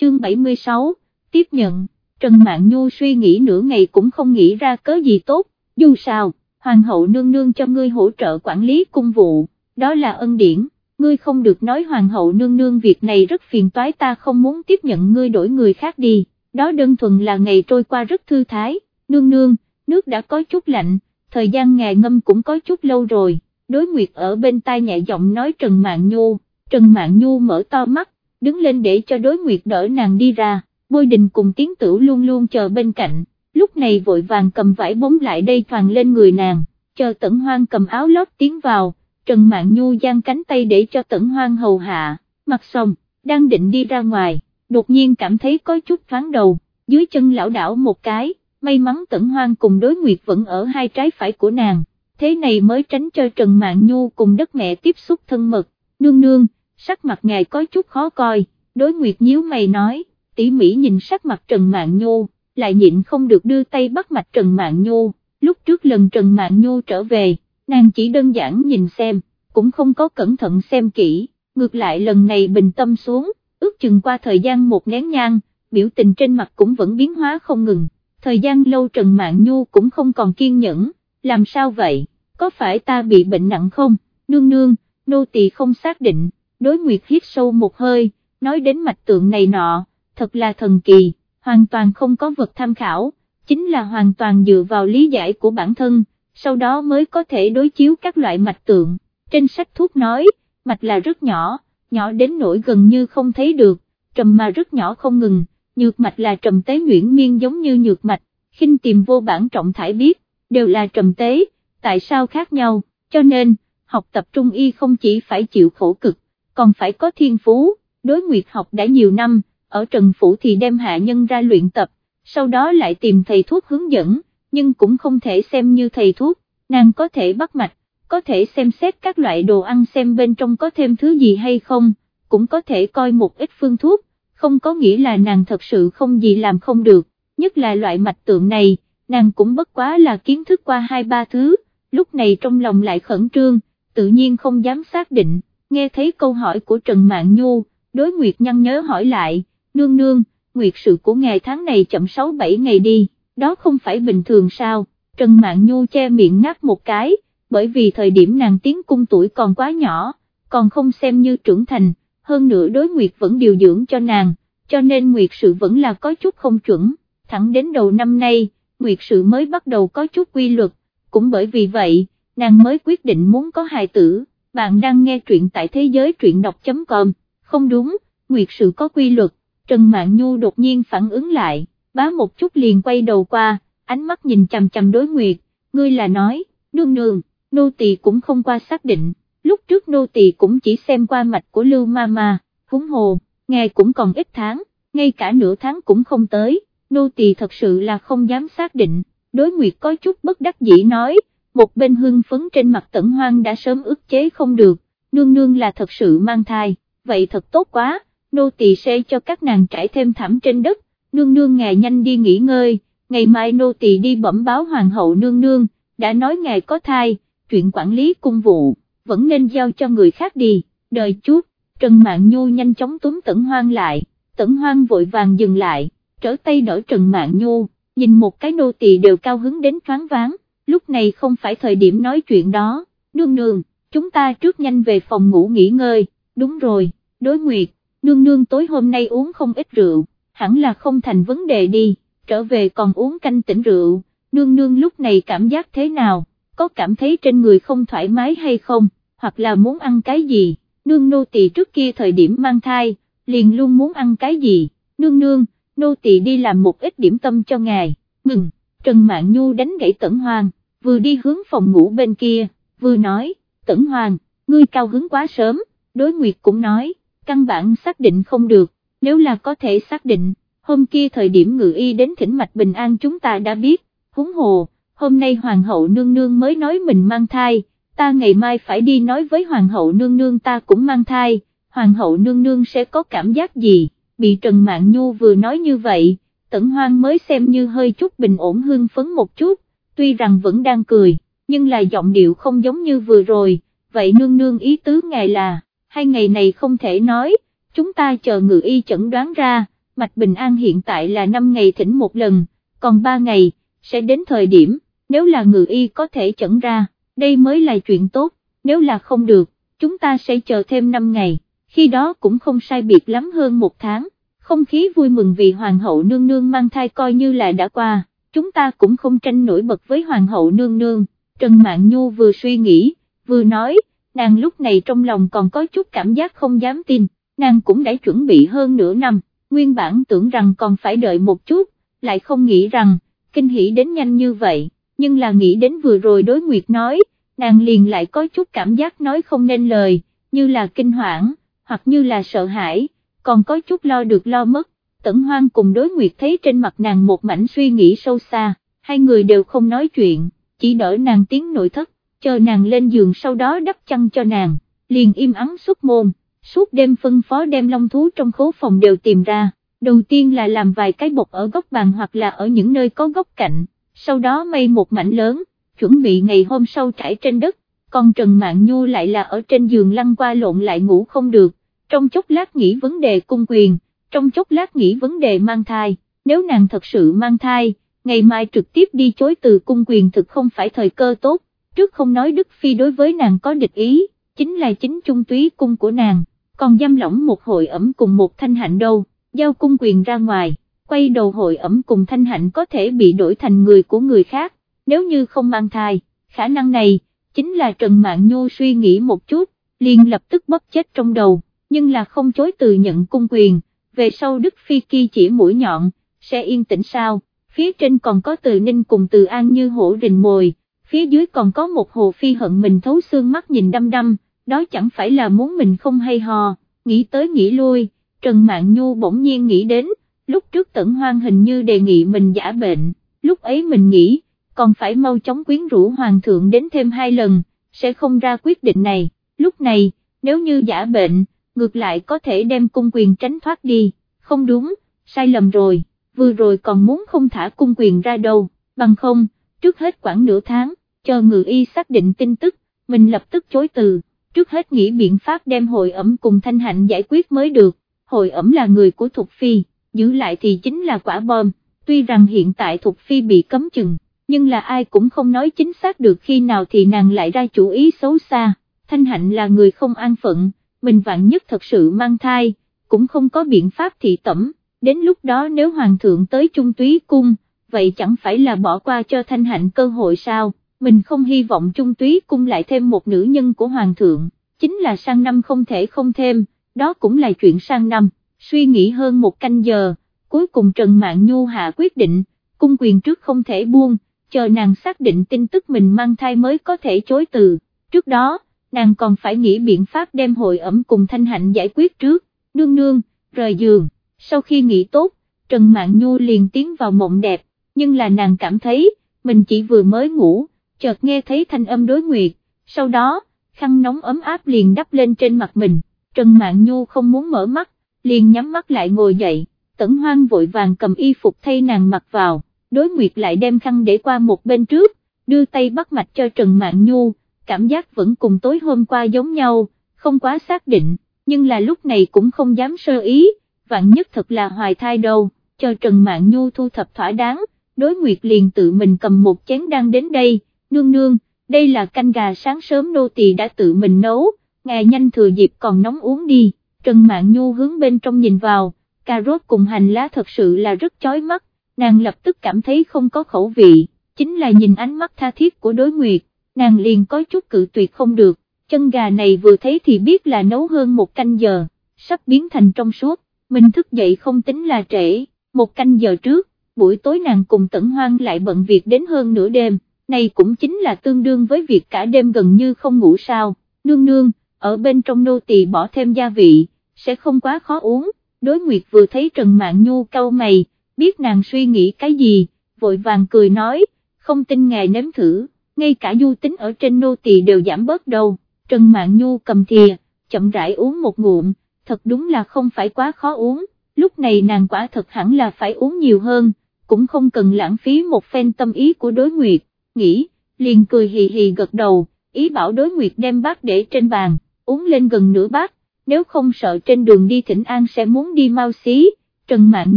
chương 76, tiếp nhận, Trần Mạn Nhu suy nghĩ nửa ngày cũng không nghĩ ra cớ gì tốt, dù sao, Hoàng hậu nương nương cho ngươi hỗ trợ quản lý cung vụ, đó là ân điển, ngươi không được nói Hoàng hậu nương nương việc này rất phiền toái ta không muốn tiếp nhận ngươi đổi người khác đi, đó đơn thuần là ngày trôi qua rất thư thái, nương nương, nước đã có chút lạnh, thời gian ngài ngâm cũng có chút lâu rồi, đối nguyệt ở bên tai nhẹ giọng nói Trần Mạn Nhu, Trần Mạn Nhu mở to mắt, đứng lên để cho đối nguyệt đỡ nàng đi ra, bôi đình cùng tiến tử luôn luôn chờ bên cạnh, lúc này vội vàng cầm vải bóng lại đây toàn lên người nàng, chờ tẩn hoang cầm áo lót tiến vào, Trần mạng Nhu giang cánh tay để cho tẩn hoang hầu hạ, mặc xong, đang định đi ra ngoài, đột nhiên cảm thấy có chút thoáng đầu, dưới chân lão đảo một cái, may mắn tẩn hoang cùng đối nguyệt vẫn ở hai trái phải của nàng, thế này mới tránh cho Trần mạng Nhu cùng đất mẹ tiếp xúc thân mật, nương nương, sắc mặt ngài có chút khó coi, đối nguyệt nhíu mày nói, tỉ mỉ nhìn sắc mặt Trần mạng Nhu, lại nhịn không được đưa tay bắt mạch Trần mạng Nhu, lúc trước lần Trần mạng Nhu trở về, nàng chỉ đơn giản nhìn xem, cũng không có cẩn thận xem kỹ, ngược lại lần này bình tâm xuống, ước chừng qua thời gian một nén nhang, biểu tình trên mặt cũng vẫn biến hóa không ngừng, thời gian lâu Trần mạng Nhu cũng không còn kiên nhẫn, làm sao vậy, có phải ta bị bệnh nặng không, nương nương, nô tỳ không xác định, đối nguyệt hít sâu một hơi, nói đến mạch tượng này nọ, thật là thần kỳ, hoàn toàn không có vật tham khảo, chính là hoàn toàn dựa vào lý giải của bản thân, sau đó mới có thể đối chiếu các loại mạch tượng, trên sách thuốc nói, mạch là rất nhỏ, nhỏ đến nỗi gần như không thấy được, trầm mà rất nhỏ không ngừng, nhược mạch là trầm tế nhuyễn miên giống như nhược mạch, khinh tìm vô bản trọng thải biết, đều là trầm tế, tại sao khác nhau, cho nên, học tập trung y không chỉ phải chịu khổ cực, còn phải có thiên phú, đối nguyệt học đã nhiều năm, ở Trần Phủ thì đem hạ nhân ra luyện tập, sau đó lại tìm thầy thuốc hướng dẫn, nhưng cũng không thể xem như thầy thuốc, nàng có thể bắt mạch, có thể xem xét các loại đồ ăn xem bên trong có thêm thứ gì hay không, cũng có thể coi một ít phương thuốc, không có nghĩa là nàng thật sự không gì làm không được, nhất là loại mạch tượng này, nàng cũng bất quá là kiến thức qua hai ba thứ, lúc này trong lòng lại khẩn trương, tự nhiên không dám xác định, nghe thấy câu hỏi của Trần Mạn Nhu, đối Nguyệt nhăn nhớ hỏi lại, nương nương, Nguyệt sự của ngày tháng này chậm 6-7 ngày đi, đó không phải bình thường sao, Trần Mạn Nhu che miệng ngáp một cái, bởi vì thời điểm nàng tiến cung tuổi còn quá nhỏ, còn không xem như trưởng thành, hơn nữa đối Nguyệt vẫn điều dưỡng cho nàng, cho nên Nguyệt sự vẫn là có chút không chuẩn, thẳng đến đầu năm nay, Nguyệt sự mới bắt đầu có chút quy luật, cũng bởi vì vậy, nàng mới quyết định muốn có hài tử, bạn đang nghe truyện tại thế giới truyện đọc.com, không đúng, Nguyệt sự có quy luật, Trần Mạn Nhu đột nhiên phản ứng lại, bá một chút liền quay đầu qua, ánh mắt nhìn chằm chằm đối Nguyệt, ngươi là nói, nương nương, nô tỳ cũng không qua xác định, lúc trước nô tỳ cũng chỉ xem qua mạch của Lưu Mama, húng hồ, ngày cũng còn ít tháng, ngay cả nửa tháng cũng không tới, nô tỳ thật sự là không dám xác định, đối nguyệt có chút bất đắc dĩ nói, một bên hưng phấn trên mặt tẩn hoang đã sớm ức chế không được, nương nương là thật sự mang thai, vậy thật tốt quá, nô tỳ sẽ cho các nàng trải thêm thảm trên đất, nương nương ngài nhanh đi nghỉ ngơi, ngày mai nô tỳ đi bẩm báo hoàng hậu nương nương, đã nói ngài có thai, chuyện quản lý cung vụ, vẫn nên giao cho người khác đi, đợi chút, Trần mạng Nhu nhanh chóng túm tẩn hoang lại, tẩn hoang vội vàng dừng lại, trở tay đỡ Trần mạng Nhu, nhìn một cái nô tỳ đều cao hứng đến thoáng váng, lúc này không phải thời điểm nói chuyện đó, nương nương, chúng ta trước nhanh về phòng ngủ nghỉ ngơi, đúng rồi, đối nguyệt, nương nương tối hôm nay uống không ít rượu, hẳn là không thành vấn đề đi, trở về còn uống canh tỉnh rượu, nương nương lúc này cảm giác thế nào, có cảm thấy trên người không thoải mái hay không, hoặc là muốn ăn cái gì, nương nô tỳ trước kia thời điểm mang thai, liền luôn muốn ăn cái gì, nương nương, nô tỳ đi làm một ít điểm tâm cho ngài, ngừng, Trần Mạn Nhu đánh gãy Tẩn Hoàng, vừa đi hướng phòng ngủ bên kia, vừa nói, Tẩn Hoàng, ngươi cao hứng quá sớm, đối nguyệt cũng nói, căn bản xác định không được, nếu là có thể xác định, hôm kia thời điểm ngự y đến thỉnh mạch bình an chúng ta đã biết, húng hồ, hôm nay hoàng hậu nương nương mới nói mình mang thai, ta ngày mai phải đi nói với hoàng hậu nương nương ta cũng mang thai, hoàng hậu nương nương sẽ có cảm giác gì, bị Trần mạng Nhu vừa nói như vậy, tẩn hoang mới xem như hơi chút bình ổn hương phấn một chút, tuy rằng vẫn đang cười, nhưng là giọng điệu không giống như vừa rồi, vậy nương nương ý tứ ngài là, hai ngày này không thể nói, chúng ta chờ ngự y chẩn đoán ra, Mạch Bình An hiện tại là 5 ngày thỉnh một lần, còn 3 ngày, sẽ đến thời điểm, nếu là ngự y có thể chẩn ra, đây mới là chuyện tốt, nếu là không được, chúng ta sẽ chờ thêm 5 ngày, khi đó cũng không sai biệt lắm hơn một tháng, không khí vui mừng vì Hoàng hậu nương nương mang thai coi như là đã qua, chúng ta cũng không tranh nổi bật với Hoàng hậu nương nương, Trần Mạn Nhu vừa suy nghĩ, vừa nói, nàng lúc này trong lòng còn có chút cảm giác không dám tin, nàng cũng đã chuẩn bị hơn nửa năm, nguyên bản tưởng rằng còn phải đợi một chút, lại không nghĩ rằng, kinh hỉ đến nhanh như vậy, nhưng là nghĩ đến vừa rồi đối nguyệt nói, nàng liền lại có chút cảm giác nói không nên lời, như là kinh hoảng, hoặc như là sợ hãi, còn có chút lo được lo mất, tẩn hoang cùng đối nguyệt thấy trên mặt nàng một mảnh suy nghĩ sâu xa, hai người đều không nói chuyện, chỉ đỡ nàng tiếng nội thất, chờ nàng lên giường sau đó đắp chăn cho nàng, liền im ắng xuất môn, suốt đêm phân phó đem long thú trong khố phòng đều tìm ra, đầu tiên là làm vài cái bột ở góc bàn hoặc là ở những nơi có góc cạnh, sau đó mây một mảnh lớn, chuẩn bị ngày hôm sau trải trên đất, còn Trần Mạn Nhu lại là ở trên giường lăn qua lộn lại ngủ không được, trong chốc lát nghĩ vấn đề cung quyền, trong chốc lát nghĩ vấn đề mang thai, nếu nàng thật sự mang thai, ngày mai trực tiếp đi chối từ cung quyền thực không phải thời cơ tốt, trước không nói Đức Phi đối với nàng có địch ý, chính là chính trung túy cung của nàng, còn giam lỏng một hội ẩm cùng một thanh hạnh đâu, giao cung quyền ra ngoài, quay đầu hội ẩm cùng thanh hạnh có thể bị đổi thành người của người khác, nếu như không mang thai, khả năng này, chính là Trần Mạng Nhô suy nghĩ một chút, liền lập tức bóp chết trong đầu, nhưng là không chối từ nhận cung quyền, về sau Đức Phi Kỳ chỉ mũi nhọn, sẽ yên tĩnh sao, phía trên còn có từ ninh cùng từ an như hổ rình mồi, phía dưới còn có một hồ phi hận mình thấu xương mắt nhìn đăm đăm, đó chẳng phải là muốn mình không hay hò, nghĩ tới nghĩ lui, Trần Mạn Nhu bỗng nhiên nghĩ đến, lúc trước tẩn hoang hình như đề nghị mình giả bệnh, lúc ấy mình nghĩ, còn phải mau chóng quyến rũ hoàng thượng đến thêm hai lần, sẽ không ra quyết định này, lúc này, nếu như giả bệnh, ngược lại có thể đem cung quyền tránh thoát đi, không đúng, sai lầm rồi, vừa rồi còn muốn không thả cung quyền ra đâu, bằng không, trước hết khoảng nửa tháng, chờ ngự y xác định tin tức, mình lập tức chối từ, trước hết nghĩ biện pháp đem hội ẩm cùng thanh hạnh giải quyết mới được, hội ẩm là người của Thục Phi, giữ lại thì chính là quả bom, tuy rằng hiện tại Thục Phi bị cấm chừng, nhưng là ai cũng không nói chính xác được khi nào thì nàng lại ra chủ ý xấu xa, thanh hạnh là người không an phận, mình vạn nhất thật sự mang thai, cũng không có biện pháp thị tẩm, đến lúc đó nếu hoàng thượng tới trung túy cung, vậy chẳng phải là bỏ qua cho thanh hạnh cơ hội sao, mình không hy vọng trung túy cung lại thêm một nữ nhân của hoàng thượng, chính là sang năm không thể không thêm, đó cũng là chuyện sang năm, suy nghĩ hơn một canh giờ, cuối cùng Trần mạng Nhu hạ quyết định, cung quyền trước không thể buông, chờ nàng xác định tin tức mình mang thai mới có thể chối từ, trước đó, nàng còn phải nghĩ biện pháp đem hội ẩm cùng thanh hạnh giải quyết trước, nương nương, rời giường, sau khi nghỉ tốt, Trần Mạn Nhu liền tiến vào mộng đẹp, nhưng là nàng cảm thấy, mình chỉ vừa mới ngủ, chợt nghe thấy thanh âm đối nguyệt, sau đó, khăn nóng ấm áp liền đắp lên trên mặt mình, Trần Mạn Nhu không muốn mở mắt, liền nhắm mắt lại ngồi dậy, tẩn hoang vội vàng cầm y phục thay nàng mặc vào, đối nguyệt lại đem khăn để qua một bên trước, đưa tay bắt mạch cho Trần Mạn Nhu, cảm giác vẫn cùng tối hôm qua giống nhau, không quá xác định, nhưng là lúc này cũng không dám sơ ý, vạn nhất thật là hoài thai đâu, cho Trần Mạn Nhu thu thập thỏa đáng, đối nguyệt liền tự mình cầm một chén đang đến đây, nương nương, đây là canh gà sáng sớm nô tỳ đã tự mình nấu, ngài nhanh thừa dịp còn nóng uống đi, Trần Mạn Nhu hướng bên trong nhìn vào, cà rốt cùng hành lá thật sự là rất chói mắt, nàng lập tức cảm thấy không có khẩu vị, chính là nhìn ánh mắt tha thiết của đối nguyệt, nàng liền có chút cự tuyệt không được, chân gà này vừa thấy thì biết là nấu hơn một canh giờ, sắp biến thành trong suốt, mình thức dậy không tính là trễ, một canh giờ trước, buổi tối nàng cùng tận hoang lại bận việc đến hơn nửa đêm, này cũng chính là tương đương với việc cả đêm gần như không ngủ sao, nương nương, ở bên trong nô tỳ bỏ thêm gia vị, sẽ không quá khó uống, đối nguyệt vừa thấy Trần mạng Nhu cau mày, biết nàng suy nghĩ cái gì, vội vàng cười nói, không tin ngài nếm thử, ngay cả du tính ở trên nô tỳ đều giảm bớt đầu Trần Mạn Nhu cầm thìa, chậm rãi uống một ngụm, thật đúng là không phải quá khó uống, lúc này nàng quả thật hẳn là phải uống nhiều hơn, cũng không cần lãng phí một phen tâm ý của đối nguyệt, nghĩ, liền cười hì hì gật đầu, ý bảo đối nguyệt đem bát để trên bàn, uống lên gần nửa bát, nếu không sợ trên đường đi thỉnh an sẽ muốn đi mau xí, Trần Mạn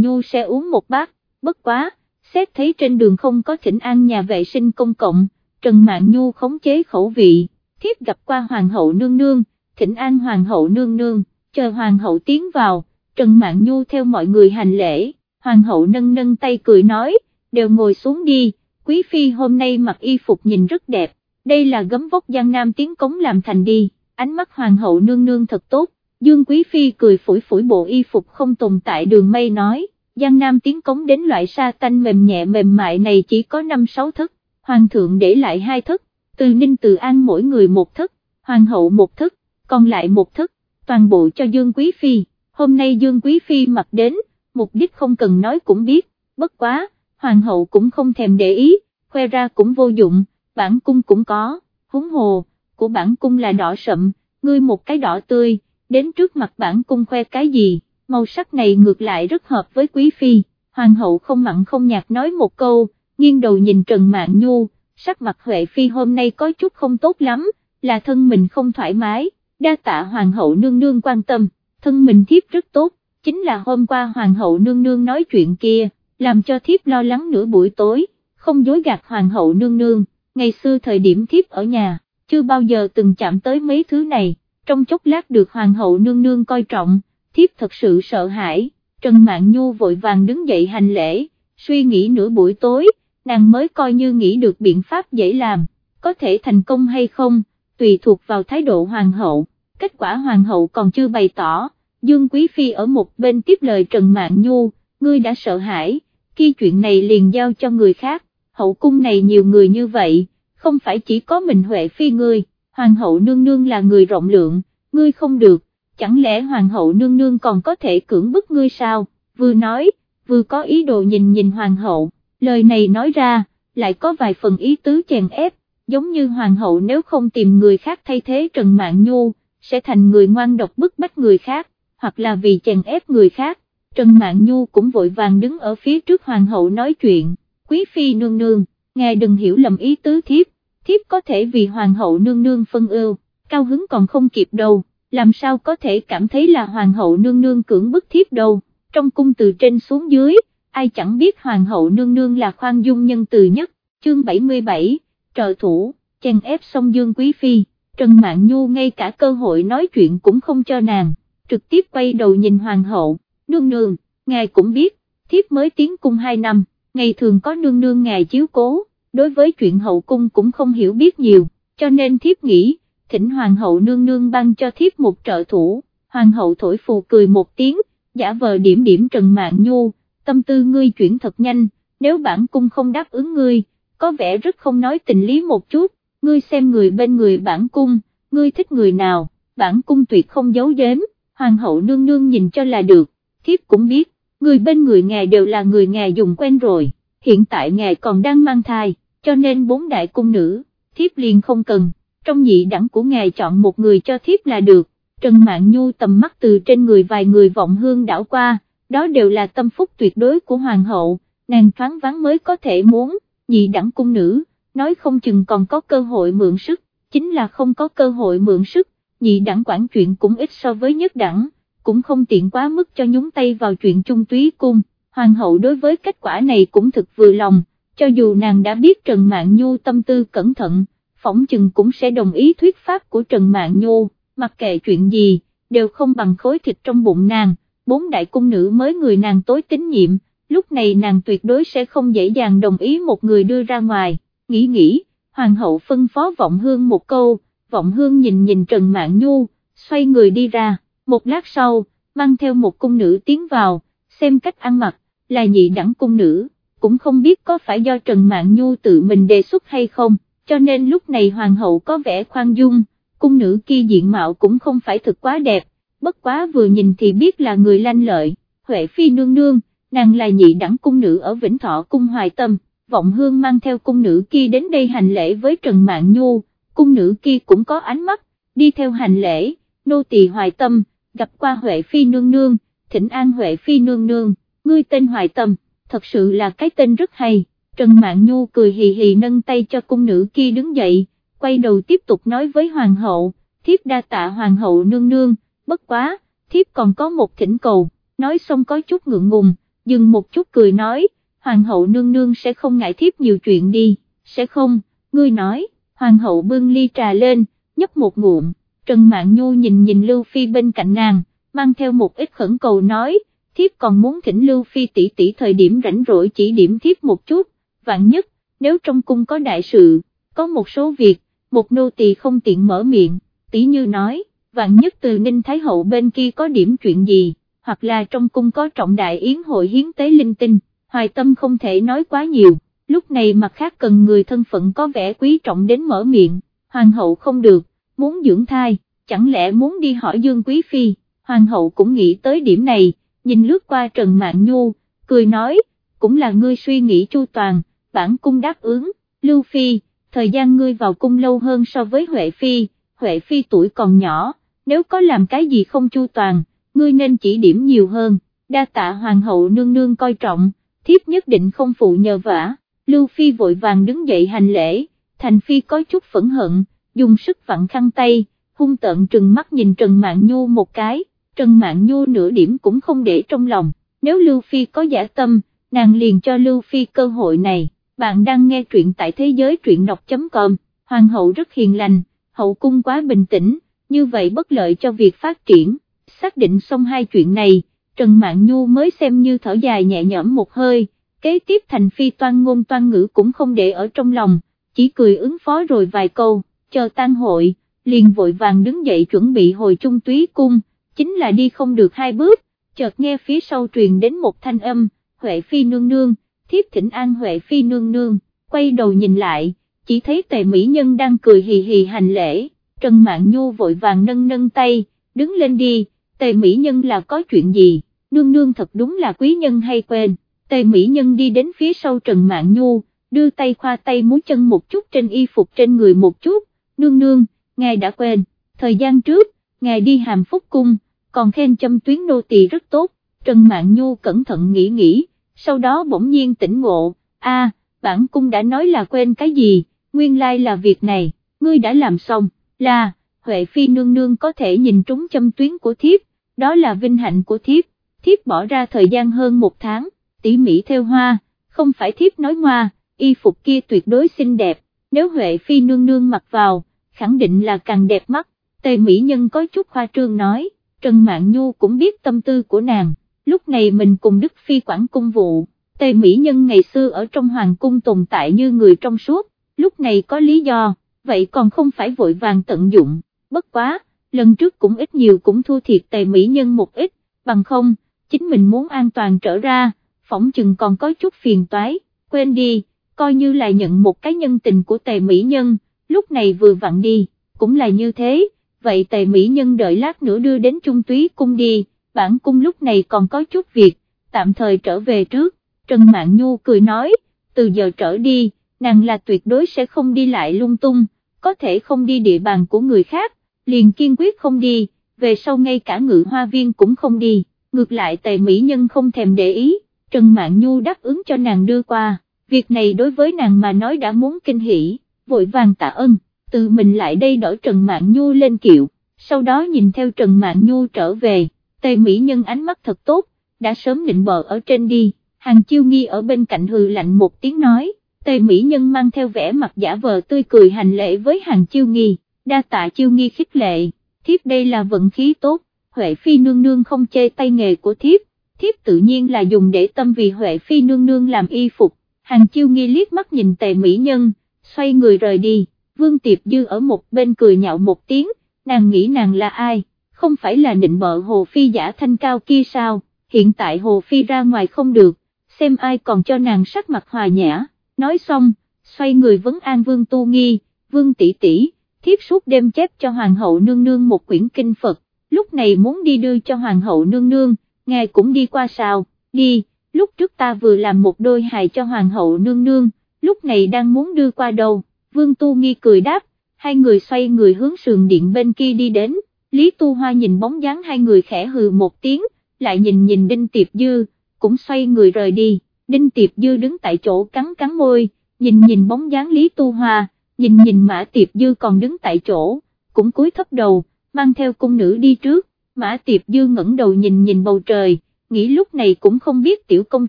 Nhu sẽ uống một bát, bất quá, xét thấy trên đường không có thỉnh an nhà vệ sinh công cộng, Trần Mạn Nhu khống chế khẩu vị, thiếp gặp qua Hoàng hậu nương nương, thỉnh an Hoàng hậu nương nương, chờ Hoàng hậu tiến vào, Trần Mạn Nhu theo mọi người hành lễ, Hoàng hậu nâng nâng tay cười nói, đều ngồi xuống đi, Quý Phi hôm nay mặc y phục nhìn rất đẹp, đây là gấm vóc Giang Nam tiến cống làm thành đi, ánh mắt Hoàng hậu nương nương thật tốt, Dương Quý Phi cười phủi phủi bộ y phục không tồn tại đường mây nói, Giang Nam tiến cống đến loại sa tanh mềm nhẹ mềm mại này chỉ có 5-6 thức, Hoàng thượng để lại hai thức, từ Ninh từ An mỗi người một thức, Hoàng hậu một thức, còn lại một thức, toàn bộ cho Dương Quý Phi, hôm nay Dương Quý Phi mặc đến, mục đích không cần nói cũng biết, bất quá, Hoàng hậu cũng không thèm để ý, khoe ra cũng vô dụng, bản cung cũng có, húng hồ, của bản cung là đỏ sậm, ngươi một cái đỏ tươi, đến trước mặt bản cung khoe cái gì, màu sắc này ngược lại rất hợp với quý phi, hoàng hậu không mặn không nhạt nói một câu, nghiêng đầu nhìn Trần Mạn Nhu, sắc mặt Huệ Phi hôm nay có chút không tốt lắm, là thân mình không thoải mái, đa tạ hoàng hậu nương nương quan tâm, thân mình thiếp rất tốt, chính là hôm qua hoàng hậu nương nương nói chuyện kia, làm cho thiếp lo lắng nửa buổi tối, không dối gạt hoàng hậu nương nương, ngày xưa thời điểm thiếp ở nhà, chưa bao giờ từng chạm tới mấy thứ này, trong chốc lát được hoàng hậu nương nương coi trọng, thiếp thật sự sợ hãi, Trần Mạn Nhu vội vàng đứng dậy hành lễ, suy nghĩ nửa buổi tối, nàng mới coi như nghĩ được biện pháp dễ làm, có thể thành công hay không, tùy thuộc vào thái độ hoàng hậu, kết quả hoàng hậu còn chưa bày tỏ, Dương Quý Phi ở một bên tiếp lời Trần Mạn Nhu, ngươi đã sợ hãi, khi chuyện này liền giao cho người khác, hậu cung này nhiều người như vậy, không phải chỉ có mình Huệ Phi ngươi, hoàng hậu nương nương là người rộng lượng, ngươi không được, chẳng lẽ hoàng hậu nương nương còn có thể cưỡng bức ngươi sao, vừa nói, vừa có ý đồ nhìn nhìn hoàng hậu, lời này nói ra, lại có vài phần ý tứ chèn ép, giống như hoàng hậu nếu không tìm người khác thay thế Trần Mạn Nhu, sẽ thành người ngoan độc bức bách người khác, hoặc là vì chèn ép người khác, Trần Mạn Nhu cũng vội vàng đứng ở phía trước hoàng hậu nói chuyện, quý phi nương nương, ngài đừng hiểu lầm ý tứ thiếp, thiếp có thể vì hoàng hậu nương nương phân ưu, cao hứng còn không kịp đâu, làm sao có thể cảm thấy là hoàng hậu nương nương cưỡng bức thiếp đâu, trong cung từ trên xuống dưới, ai chẳng biết hoàng hậu nương nương là khoan dung nhân từ nhất, chương 77, trợ thủ, chèn ép song dương quý phi, Trần Mạn Nhu ngay cả cơ hội nói chuyện cũng không cho nàng, trực tiếp quay đầu nhìn hoàng hậu, nương nương, ngài cũng biết, thiếp mới tiến cung 2 năm, ngày thường có nương nương ngài chiếu cố, đối với chuyện hậu cung cũng không hiểu biết nhiều, cho nên thiếp nghĩ, thỉnh hoàng hậu nương nương ban cho thiếp một trợ thủ, hoàng hậu thổi phù cười một tiếng, giả vờ điểm điểm Trần Mạn Nhu, tâm tư ngươi chuyển thật nhanh, nếu bản cung không đáp ứng ngươi, có vẻ rất không nói tình lý một chút, ngươi xem người bên người bản cung, ngươi thích người nào, bản cung tuyệt không giấu giếm, hoàng hậu nương nương nhìn cho là được, thiếp cũng biết, người bên người ngài đều là người ngài dùng quen rồi, hiện tại ngài còn đang mang thai, cho nên bốn đại cung nữ, thiếp liền không cần, trong nhị đẳng của ngài chọn một người cho thiếp là được, Trần Mạn Nhu tầm mắt từ trên người vài người vọng hương đảo qua, đó đều là tâm phúc tuyệt đối của hoàng hậu, nàng thoáng vắng mới có thể muốn, nhị đẳng cung nữ, nói không chừng còn có cơ hội mượn sức, chính là không có cơ hội mượn sức, nhị đẳng quản chuyện cũng ít so với nhất đẳng, cũng không tiện quá mức cho nhúng tay vào chuyện trung túy cung, hoàng hậu đối với kết quả này cũng thực vừa lòng, cho dù nàng đã biết Trần mạng Nhu tâm tư cẩn thận, phỏng chừng cũng sẽ đồng ý thuyết pháp của Trần mạng Nhu, mặc kệ chuyện gì, đều không bằng khối thịt trong bụng nàng, bốn đại cung nữ mới người nàng tối tín nhiệm, lúc này nàng tuyệt đối sẽ không dễ dàng đồng ý một người đưa ra ngoài, nghĩ nghĩ, hoàng hậu phân phó vọng hương một câu, vọng hương nhìn nhìn Trần Mạn Nhu, xoay người đi ra, một lát sau, mang theo một cung nữ tiến vào, xem cách ăn mặc, là nhị đẳng cung nữ, cũng không biết có phải do Trần Mạn Nhu tự mình đề xuất hay không, cho nên lúc này hoàng hậu có vẻ khoan dung, cung nữ kia diện mạo cũng không phải thực quá đẹp, bất quá vừa nhìn thì biết là người lanh lợi, Huệ Phi nương nương, nàng là nhị đẳng cung nữ ở Vĩnh Thọ cung Hoài Tâm, vọng hương mang theo cung nữ kia đến đây hành lễ với Trần Mạn Nhu, cung nữ kia cũng có ánh mắt, đi theo hành lễ, nô tỳ Hoài Tâm, gặp qua Huệ Phi nương nương, thỉnh an Huệ Phi nương nương, ngươi tên Hoài Tâm, thật sự là cái tên rất hay, Trần Mạn Nhu cười hì hì nâng tay cho cung nữ kia đứng dậy, quay đầu tiếp tục nói với Hoàng hậu, thiếp đa tạ Hoàng hậu nương nương, bất quá, thiếp còn có một thỉnh cầu, nói xong có chút ngượng ngùng, dừng một chút cười nói, hoàng hậu nương nương sẽ không ngại thiếp nhiều chuyện đi, sẽ không, ngươi nói, hoàng hậu bưng ly trà lên, nhấp một ngụm, Trần Mạn Nhu nhìn nhìn Lưu Phi bên cạnh nàng, mang theo một ít khẩn cầu nói, thiếp còn muốn thỉnh Lưu Phi tỷ tỷ thời điểm rảnh rỗi chỉ điểm thiếp một chút, vạn nhất, nếu trong cung có đại sự, có một số việc, một nô tỳ không tiện mở miệng, tỷ như nói, vạn nhất từ Ninh Thái Hậu bên kia có điểm chuyện gì, hoặc là trong cung có trọng đại yến hội hiến tế linh tinh, hoài tâm không thể nói quá nhiều, lúc này mặt khác cần người thân phận có vẻ quý trọng đến mở miệng, hoàng hậu không được, muốn dưỡng thai, chẳng lẽ muốn đi hỏi Dương Quý Phi, hoàng hậu cũng nghĩ tới điểm này, nhìn lướt qua Trần mạng Nhu, cười nói, cũng là ngươi suy nghĩ chu toàn, bản cung đáp ứng, Lưu Phi, thời gian ngươi vào cung lâu hơn so với Huệ Phi, Huệ Phi tuổi còn nhỏ, nếu có làm cái gì không chu toàn, ngươi nên chỉ điểm nhiều hơn, đa tạ hoàng hậu nương nương coi trọng, thiếp nhất định không phụ nhờ vả, Lưu Phi vội vàng đứng dậy hành lễ, Thành Phi có chút phẫn hận, dùng sức vặn khăn tay, hung tợn trừng mắt nhìn Trần Mạn Nhu một cái, Trần Mạn Nhu nửa điểm cũng không để trong lòng, nếu Lưu Phi có giả tâm, nàng liền cho Lưu Phi cơ hội này, bạn đang nghe truyện tại thế giới truyện đọc.com, Hoàng hậu rất hiền lành, hậu cung quá bình tĩnh, như vậy bất lợi cho việc phát triển, xác định xong hai chuyện này, Trần Mạn Nhu mới xem như thở dài nhẹ nhõm một hơi, kế tiếp thành phi toan ngôn toan ngữ cũng không để ở trong lòng, chỉ cười ứng phó rồi vài câu, chờ tan hội, liền vội vàng đứng dậy chuẩn bị hồi trung túy cung, chính là đi không được hai bước, chợt nghe phía sau truyền đến một thanh âm, Huệ Phi nương nương, thiếp thỉnh an Huệ Phi nương nương, quay đầu nhìn lại, chỉ thấy tề mỹ nhân đang cười hì hì hành lễ, Trần Mạn Nhu vội vàng nâng nâng tay, đứng lên đi, tề mỹ nhân là có chuyện gì, nương nương thật đúng là quý nhân hay quên, tề mỹ nhân đi đến phía sau Trần Mạn Nhu, đưa tay khoa tay múa chân một chút trên y phục trên người một chút, nương nương, ngài đã quên, thời gian trước, ngài đi hàm phúc cung, còn khen châm tuyến nô tỳ rất tốt, Trần Mạn Nhu cẩn thận nghĩ nghĩ, sau đó bỗng nhiên tỉnh ngộ, a, bản cung đã nói là quên cái gì, nguyên lai là việc này, ngươi đã làm xong, là, Huệ Phi nương nương có thể nhìn trúng châm tuyến của thiếp, đó là vinh hạnh của thiếp, thiếp bỏ ra thời gian hơn một tháng, tỉ mỉ theo hoa, không phải thiếp nói hoa, y phục kia tuyệt đối xinh đẹp, nếu Huệ Phi nương nương mặc vào, khẳng định là càng đẹp mắt, Tề Mỹ Nhân có chút khoa trương nói, Trần Mạn Nhu cũng biết tâm tư của nàng, lúc này mình cùng Đức Phi quản cung vụ, Tề Mỹ Nhân ngày xưa ở trong Hoàng cung tồn tại như người trong suốt, lúc này có lý do, vậy còn không phải vội vàng tận dụng, bất quá, lần trước cũng ít nhiều cũng thua thiệt Tề Mỹ Nhân một ít, bằng không, chính mình muốn an toàn trở ra, phỏng chừng còn có chút phiền toái, quên đi, coi như là nhận một cái nhân tình của Tề Mỹ Nhân lúc này vừa vặn đi, cũng là như thế, vậy tề mỹ nhân đợi lát nữa đưa đến trung túy cung đi, bản cung lúc này còn có chút việc, tạm thời trở về trước, Trần Mạn Nhu cười nói, từ giờ trở đi, nàng là tuyệt đối sẽ không đi lại lung tung, có thể không đi địa bàn của người khác, liền kiên quyết không đi, về sau ngay cả ngự hoa viên cũng không đi, ngược lại tề mỹ nhân không thèm để ý, Trần Mạn Nhu đáp ứng cho nàng đưa qua, việc này đối với nàng mà nói đã muốn kinh hỉ vội vàng tạ ơn, tự mình lại đây đỡ Trần Mạn Nhu lên kiệu, sau đó nhìn theo Trần Mạn Nhu trở về, Tề Mỹ Nhân ánh mắt thật tốt, đã sớm định bờ ở trên đi, hàng chiêu nghi ở bên cạnh hừ lạnh một tiếng nói, Tề Mỹ Nhân mang theo vẻ mặt giả vờ tươi cười hành lễ với hàng chiêu nghi, đa tạ chiêu nghi khích lệ, thiếp đây là vận khí tốt, Huệ Phi nương nương không chê tay nghề của thiếp, thiếp tự nhiên là dùng để tâm vì Huệ Phi nương nương làm y phục, hàng chiêu nghi liếc mắt nhìn Tề Mỹ Nhân, xoay người rời đi, Vương Tiệp Dư ở một bên cười nhạo một tiếng, nàng nghĩ nàng là ai, không phải là nịnh bợ Hồ Phi giả thanh cao kia sao, hiện tại Hồ Phi ra ngoài không được, xem ai còn cho nàng sắc mặt hòa nhã, nói xong, xoay người vấn an Vương Tu Nghi, Vương tỷ tỷ, thiếp suốt đêm chép cho Hoàng hậu nương nương một quyển kinh Phật, lúc này muốn đi đưa cho Hoàng hậu nương nương, ngài cũng đi qua sao, đi, lúc trước ta vừa làm một đôi hài cho Hoàng hậu nương nương, lúc này đang muốn đưa qua đầu, Vương Tu Nghi cười đáp, hai người xoay người hướng sườn điện bên kia đi đến, Lý Tu Hoa nhìn bóng dáng hai người khẽ hừ một tiếng, lại nhìn nhìn Đinh Tiệp Dư, cũng xoay người rời đi, Đinh Tiệp Dư đứng tại chỗ cắn cắn môi, nhìn nhìn bóng dáng Lý Tu Hoa, nhìn nhìn Mã Tiệp Dư còn đứng tại chỗ, cũng cúi thấp đầu, mang theo cung nữ đi trước, Mã Tiệp Dư ngẩng đầu nhìn nhìn bầu trời, nghĩ lúc này cũng không biết tiểu công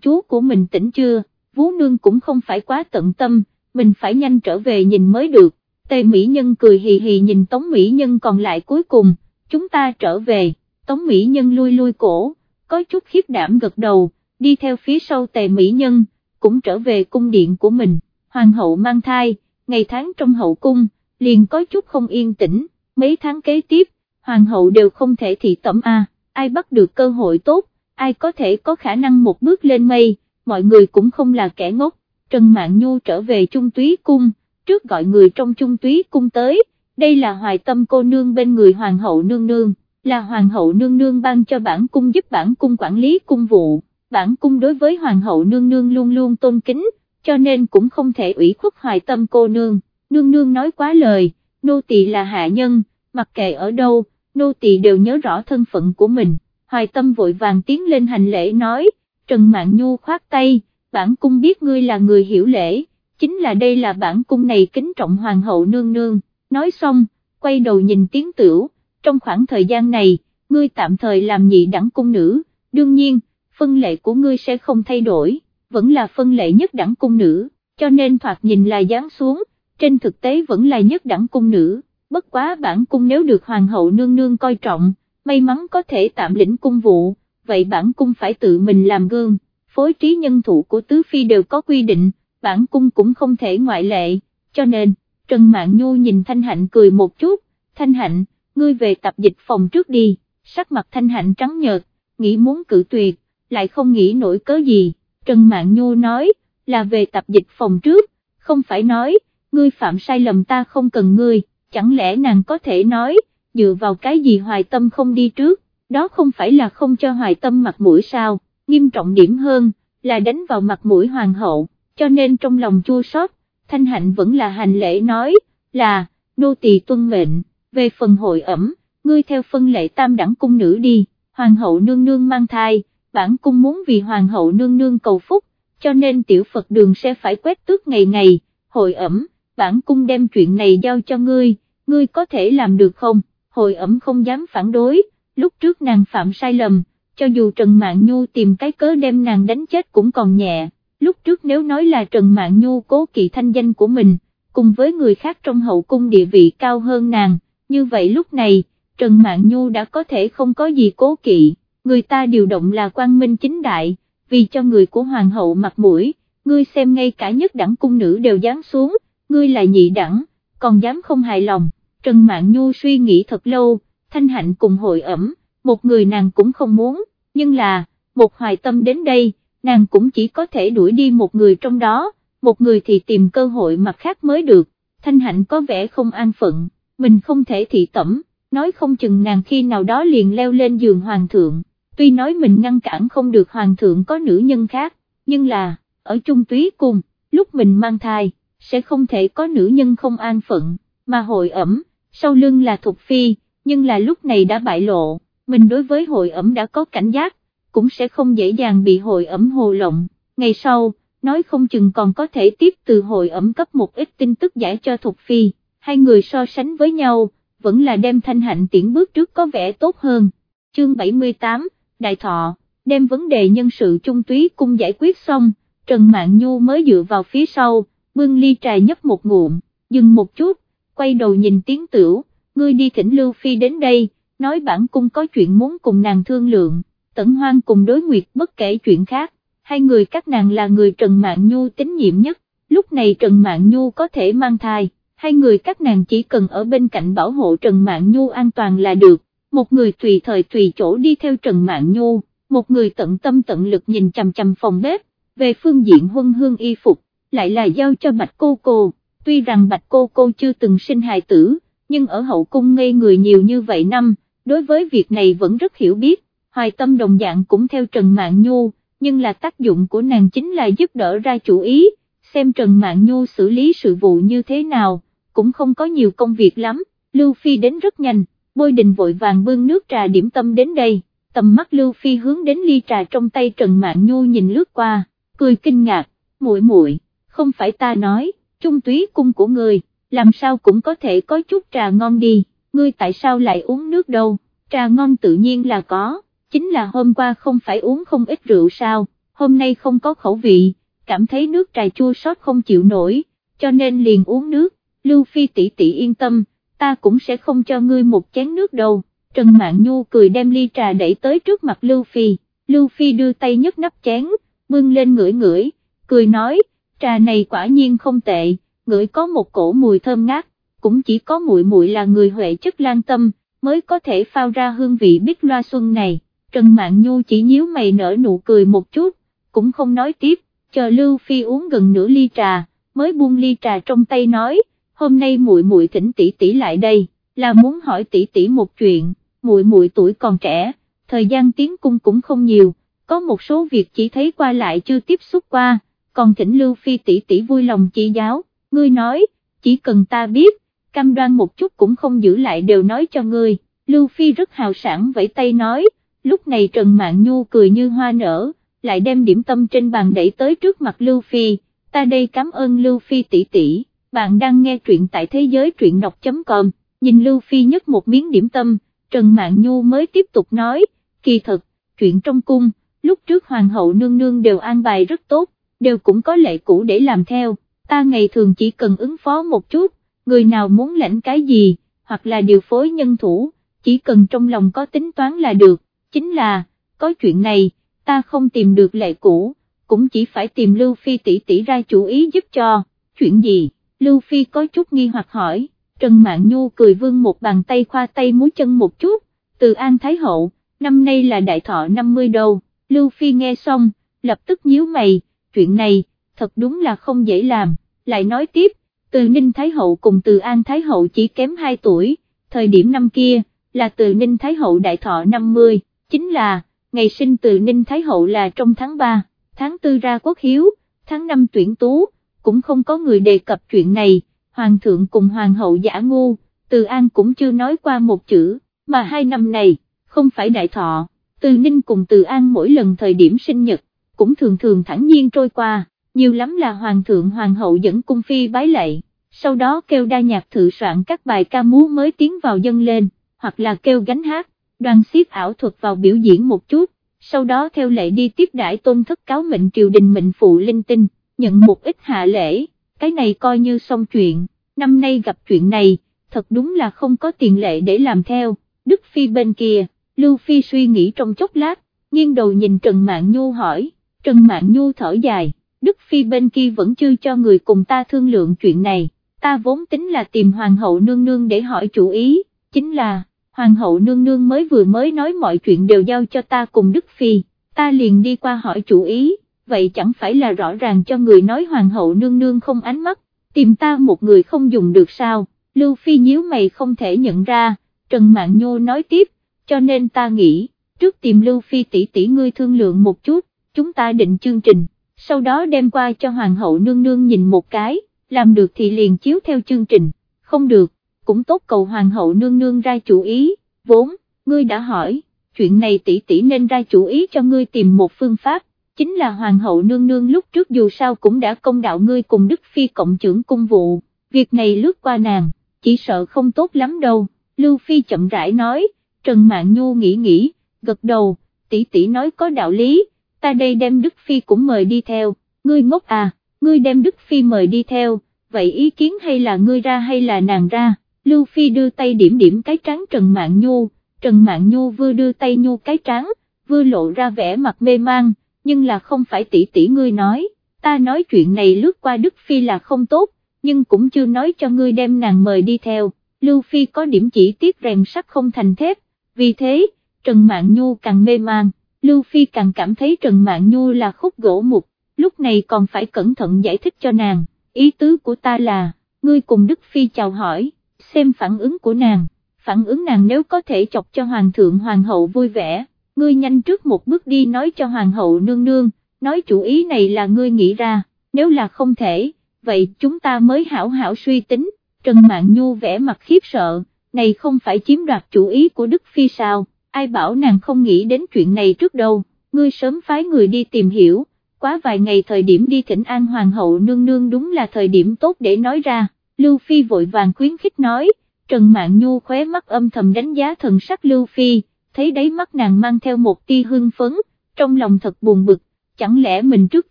chúa của mình tỉnh chưa, vú nương cũng không phải quá tận tâm, mình phải nhanh trở về nhìn mới được, tề mỹ nhân cười hì hì nhìn tống mỹ nhân còn lại cuối cùng, chúng ta trở về, tống mỹ nhân lui lui cổ, có chút khiếp đảm gật đầu, đi theo phía sau tề mỹ nhân, cũng trở về cung điện của mình, hoàng hậu mang thai, ngày tháng trong hậu cung, liền có chút không yên tĩnh, mấy tháng kế tiếp, hoàng hậu đều không thể thị tẩm a, ai bắt được cơ hội tốt, ai có thể có khả năng một bước lên mây, mọi người cũng không là kẻ ngốc, Trần Mạn Nhu trở về Trung Túy Cung, trước gọi người trong Trung Túy Cung tới, đây là hoài tâm cô nương bên người Hoàng hậu nương nương, là Hoàng hậu nương nương ban cho bản cung giúp bản cung quản lý cung vụ, bản cung đối với Hoàng hậu nương nương luôn luôn tôn kính, cho nên cũng không thể ủy khuất hoài tâm cô nương, nương nương nói quá lời, nô tỳ là hạ nhân, mặc kệ ở đâu, nô tỳ đều nhớ rõ thân phận của mình, hoài tâm vội vàng tiến lên hành lễ nói, Trần Mạn Nhu khoát tay, bản cung biết ngươi là người hiểu lễ, chính là đây là bản cung này kính trọng hoàng hậu nương nương, nói xong, quay đầu nhìn tiếng tửu, trong khoảng thời gian này, ngươi tạm thời làm nhị đẳng cung nữ, đương nhiên, phân lệ của ngươi sẽ không thay đổi, vẫn là phân lệ nhất đẳng cung nữ, cho nên thoạt nhìn là dáng xuống, trên thực tế vẫn là nhất đẳng cung nữ, bất quá bản cung nếu được hoàng hậu nương nương coi trọng, may mắn có thể tạm lĩnh cung vụ, vậy bản cung phải tự mình làm gương, phối trí nhân thủ của tứ phi đều có quy định, bản cung cũng không thể ngoại lệ, cho nên, Trần Mạn Nhu nhìn Thanh Hạnh cười một chút, Thanh Hạnh, ngươi về tập dịch phòng trước đi, sắc mặt Thanh Hạnh trắng nhợt, nghĩ muốn cử tuyệt, lại không nghĩ nổi cớ gì, Trần Mạn Nhu nói, là về tập dịch phòng trước, không phải nói, ngươi phạm sai lầm ta không cần ngươi, chẳng lẽ nàng có thể nói, dựa vào cái gì hoài tâm không đi trước, đó không phải là không cho hoài tâm mặt mũi sao, nghiêm trọng điểm hơn, là đánh vào mặt mũi hoàng hậu, cho nên trong lòng chua xót, thanh hạnh vẫn là hành lễ nói, là, nô tỳ tuân mệnh, về phần hội ẩm, ngươi theo phân lệ tam đẳng cung nữ đi, hoàng hậu nương nương mang thai, bản cung muốn vì hoàng hậu nương nương cầu phúc, cho nên tiểu Phật đường sẽ phải quét tước ngày ngày, hội ẩm, bản cung đem chuyện này giao cho ngươi, ngươi có thể làm được không, hội ẩm không dám phản đối, lúc trước nàng phạm sai lầm, cho dù Trần Mạn Nhu tìm cái cớ đem nàng đánh chết cũng còn nhẹ, lúc trước nếu nói là Trần Mạn Nhu cố kỵ thanh danh của mình, cùng với người khác trong hậu cung địa vị cao hơn nàng, như vậy lúc này, Trần Mạn Nhu đã có thể không có gì cố kỵ, người ta điều động là quan minh chính đại, vì cho người của hoàng hậu mặt mũi, ngươi xem ngay cả nhất đẳng cung nữ đều dán xuống, ngươi là nhị đẳng, còn dám không hài lòng, Trần Mạn Nhu suy nghĩ thật lâu, thanh hạnh cùng hội ẩm, một người nàng cũng không muốn, nhưng là, một hoài tâm đến đây, nàng cũng chỉ có thể đuổi đi một người trong đó, một người thì tìm cơ hội mặt khác mới được, thanh hạnh có vẻ không an phận, mình không thể thị tẩm, nói không chừng nàng khi nào đó liền leo lên giường hoàng thượng, tuy nói mình ngăn cản không được hoàng thượng có nữ nhân khác, nhưng là, ở trung túy cung, lúc mình mang thai, sẽ không thể có nữ nhân không an phận, mà hội ẩm, sau lưng là Thục Phi, nhưng là lúc này đã bại lộ, mình đối với hội ẩm đã có cảnh giác, cũng sẽ không dễ dàng bị hội ẩm hồ lộng, ngày sau, nói không chừng còn có thể tiếp từ hội ẩm cấp một ít tin tức giải cho Thục Phi, hai người so sánh với nhau, vẫn là đem thanh hạnh tiễn bước trước có vẻ tốt hơn. Chương 78, Đại Thọ, đem vấn đề nhân sự trung túy cung giải quyết xong, Trần Mạn Nhu mới dựa vào phía sau, bưng ly trà nhấp một ngụm, dừng một chút, quay đầu nhìn tiếng tửu, ngươi đi thỉnh Lưu Phi đến đây, nói bản cung có chuyện muốn cùng nàng thương lượng, tẩn hoang cùng đối nguyệt bất kể chuyện khác, hai người các nàng là người Trần Mạn Nhu tín nhiệm nhất, lúc này Trần Mạn Nhu có thể mang thai, hai người các nàng chỉ cần ở bên cạnh bảo hộ Trần Mạn Nhu an toàn là được, một người tùy thời tùy chỗ đi theo Trần Mạn Nhu, một người tận tâm tận lực nhìn chằm chằm phòng bếp, về phương diện huân hương y phục, lại là giao cho Bạch Cô Cô, tuy rằng Bạch Cô Cô chưa từng sinh hài tử, nhưng ở hậu cung ngây người nhiều như vậy năm, đối với việc này vẫn rất hiểu biết, hoài tâm đồng dạng cũng theo Trần Mạn Nhu, nhưng là tác dụng của nàng chính là giúp đỡ ra chủ ý, xem Trần Mạn Nhu xử lý sự vụ như thế nào, cũng không có nhiều công việc lắm, Lưu Phi đến rất nhanh, bôi đình vội vàng bưng nước trà điểm tâm đến đây, tầm mắt Lưu Phi hướng đến ly trà trong tay Trần Mạn Nhu nhìn lướt qua, cười kinh ngạc, muội muội, không phải ta nói, trung túy cung của người, làm sao cũng có thể có chút trà ngon đi, ngươi tại sao lại uống nước đâu, trà ngon tự nhiên là có, chính là hôm qua không phải uống không ít rượu sao, hôm nay không có khẩu vị, cảm thấy nước trà chua xót không chịu nổi, cho nên liền uống nước, Lưu Phi tỷ tỷ yên tâm, ta cũng sẽ không cho ngươi một chén nước đâu, Trần Mạn Nhu cười đem ly trà đẩy tới trước mặt Lưu Phi, Lưu Phi đưa tay nhấc nắp chén, bưng lên ngửi ngửi, cười nói, trà này quả nhiên không tệ, ngửi có một cổ mùi thơm ngát, cũng chỉ có muội muội là người huệ chất lan tâm, mới có thể phao ra hương vị biết loa xuân này, Trần Mạn Nhu chỉ nhíu mày nở nụ cười một chút, cũng không nói tiếp, chờ Lưu Phi uống gần nửa ly trà, mới buông ly trà trong tay nói, hôm nay muội muội thỉnh tỷ tỷ lại đây, là muốn hỏi tỷ tỷ một chuyện, muội muội tuổi còn trẻ, thời gian tiến cung cũng không nhiều, có một số việc chỉ thấy qua lại chưa tiếp xúc qua, còn thỉnh Lưu Phi tỷ tỷ vui lòng chỉ giáo, ngươi nói, chỉ cần ta biết, cam đoan một chút cũng không giữ lại đều nói cho ngươi, Lưu Phi rất hào sản vẫy tay nói, lúc này Trần Mạn Nhu cười như hoa nở, lại đem điểm tâm trên bàn đẩy tới trước mặt Lưu Phi, ta đây cảm ơn Lưu Phi tỷ tỷ, bạn đang nghe truyện tại thế giới truyện đọc.com, nhìn Lưu Phi nhấc một miếng điểm tâm, Trần Mạn Nhu mới tiếp tục nói, kỳ thật, chuyện trong cung, lúc trước Hoàng hậu nương nương đều an bài rất tốt, đều cũng có lệ cũ để làm theo, ta ngày thường chỉ cần ứng phó một chút, người nào muốn lãnh cái gì, hoặc là điều phối nhân thủ, chỉ cần trong lòng có tính toán là được, chính là, có chuyện này, ta không tìm được lệ cũ, cũng chỉ phải tìm Lưu Phi tỷ tỷ ra chủ ý giúp cho, chuyện gì, Lưu Phi có chút nghi hoặc hỏi, Trần Mạn Nhu cười vương một bàn tay khoa tay múi chân một chút, từ An Thái Hậu, năm nay là đại thọ 50 đầu, Lưu Phi nghe xong, lập tức nhíu mày, chuyện này, thật đúng là không dễ làm, lại nói tiếp, từ Ninh Thái Hậu cùng từ An Thái Hậu chỉ kém 2 tuổi, thời điểm năm kia, là từ Ninh Thái Hậu đại thọ 50, chính là, ngày sinh từ Ninh Thái Hậu là trong tháng 3, tháng 4 ra quốc hiếu, tháng 5 tuyển tú, cũng không có người đề cập chuyện này, Hoàng thượng cùng Hoàng hậu giả ngu, từ An cũng chưa nói qua một chữ, mà hai năm này, không phải đại thọ, từ Ninh cùng từ An mỗi lần thời điểm sinh nhật, cũng thường thường thẳng nhiên trôi qua, nhiều lắm là Hoàng thượng Hoàng hậu dẫn cung phi bái lạy, sau đó kêu đa nhạc thử soạn các bài ca múa mới tiến vào dân lên, hoặc là kêu gánh hát, đoàn xiết ảo thuật vào biểu diễn một chút, sau đó theo lệ đi tiếp đãi tôn thất cáo mệnh triều đình mệnh phụ linh tinh, nhận một ít hạ lễ, cái này coi như xong chuyện, năm nay gặp chuyện này, thật đúng là không có tiền lệ để làm theo, Đức Phi bên kia, Lưu Phi suy nghĩ trong chốc lát, nghiêng đầu nhìn Trần Mạn Nhu hỏi, Trần Mạn Nhu thở dài, Đức Phi bên kia vẫn chưa cho người cùng ta thương lượng chuyện này, ta vốn tính là tìm Hoàng hậu nương nương để hỏi chủ ý, chính là, Hoàng hậu nương nương mới vừa mới nói mọi chuyện đều giao cho ta cùng Đức Phi, ta liền đi qua hỏi chủ ý, vậy chẳng phải là rõ ràng cho người nói Hoàng hậu nương nương không ánh mắt, tìm ta một người không dùng được sao, Lưu Phi nhíu mày không thể nhận ra, Trần Mạn Nhô nói tiếp, cho nên ta nghĩ, trước tìm Lưu Phi tỷ tỷ ngươi thương lượng một chút, chúng ta định chương trình, sau đó đem qua cho Hoàng hậu nương nương nhìn một cái, làm được thì liền chiếu theo chương trình, không được, cũng tốt cầu hoàng hậu nương nương ra chủ ý, vốn, ngươi đã hỏi, chuyện này tỷ tỷ nên ra chủ ý cho ngươi tìm một phương pháp, chính là hoàng hậu nương nương lúc trước dù sao cũng đã công đạo ngươi cùng Đức Phi cộng trưởng cung vụ, việc này lướt qua nàng, chỉ sợ không tốt lắm đâu, Lưu Phi chậm rãi nói, Trần mạng Nhu nghĩ nghĩ, gật đầu, tỷ tỷ nói có đạo lý, ta đây đem Đức Phi cũng mời đi theo, ngươi ngốc à, ngươi đem Đức Phi mời đi theo, vậy ý kiến hay là ngươi ra hay là nàng ra? Lưu Phi đưa tay điểm điểm cái trắng Trần mạng Nhu, Trần mạng Nhu vừa đưa tay nhu cái trắng, vừa lộ ra vẻ mặt mê mang, nhưng là không phải tỷ tỷ ngươi nói, ta nói chuyện này lướt qua Đức Phi là không tốt, nhưng cũng chưa nói cho ngươi đem nàng mời đi theo, Lưu Phi có điểm chỉ tiết rèn sắt không thành thép, vì thế, Trần Mạn Nhu càng mê mang, Lưu Phi càng cảm thấy Trần Mạn Nhu là khúc gỗ mục, lúc này còn phải cẩn thận giải thích cho nàng, ý tứ của ta là, ngươi cùng Đức Phi chào hỏi xem phản ứng của nàng, phản ứng nàng nếu có thể chọc cho hoàng thượng hoàng hậu vui vẻ, ngươi nhanh trước một bước đi nói cho hoàng hậu nương nương, nói chủ ý này là ngươi nghĩ ra, nếu là không thể, vậy chúng ta mới hảo hảo suy tính, Trần Mạn Nhu vẽ mặt khiếp sợ, này không phải chiếm đoạt chủ ý của Đức Phi sao, ai bảo nàng không nghĩ đến chuyện này trước đâu, ngươi sớm phái người đi tìm hiểu, quá vài ngày thời điểm đi thỉnh an hoàng hậu nương nương đúng là thời điểm tốt để nói ra. Lưu Phi vội vàng khuyến khích nói, Trần Mạn Nhu khóe mắt âm thầm đánh giá thần sắc Lưu Phi, thấy đáy mắt nàng mang theo một tia hưng phấn, trong lòng thật buồn bực, chẳng lẽ mình trước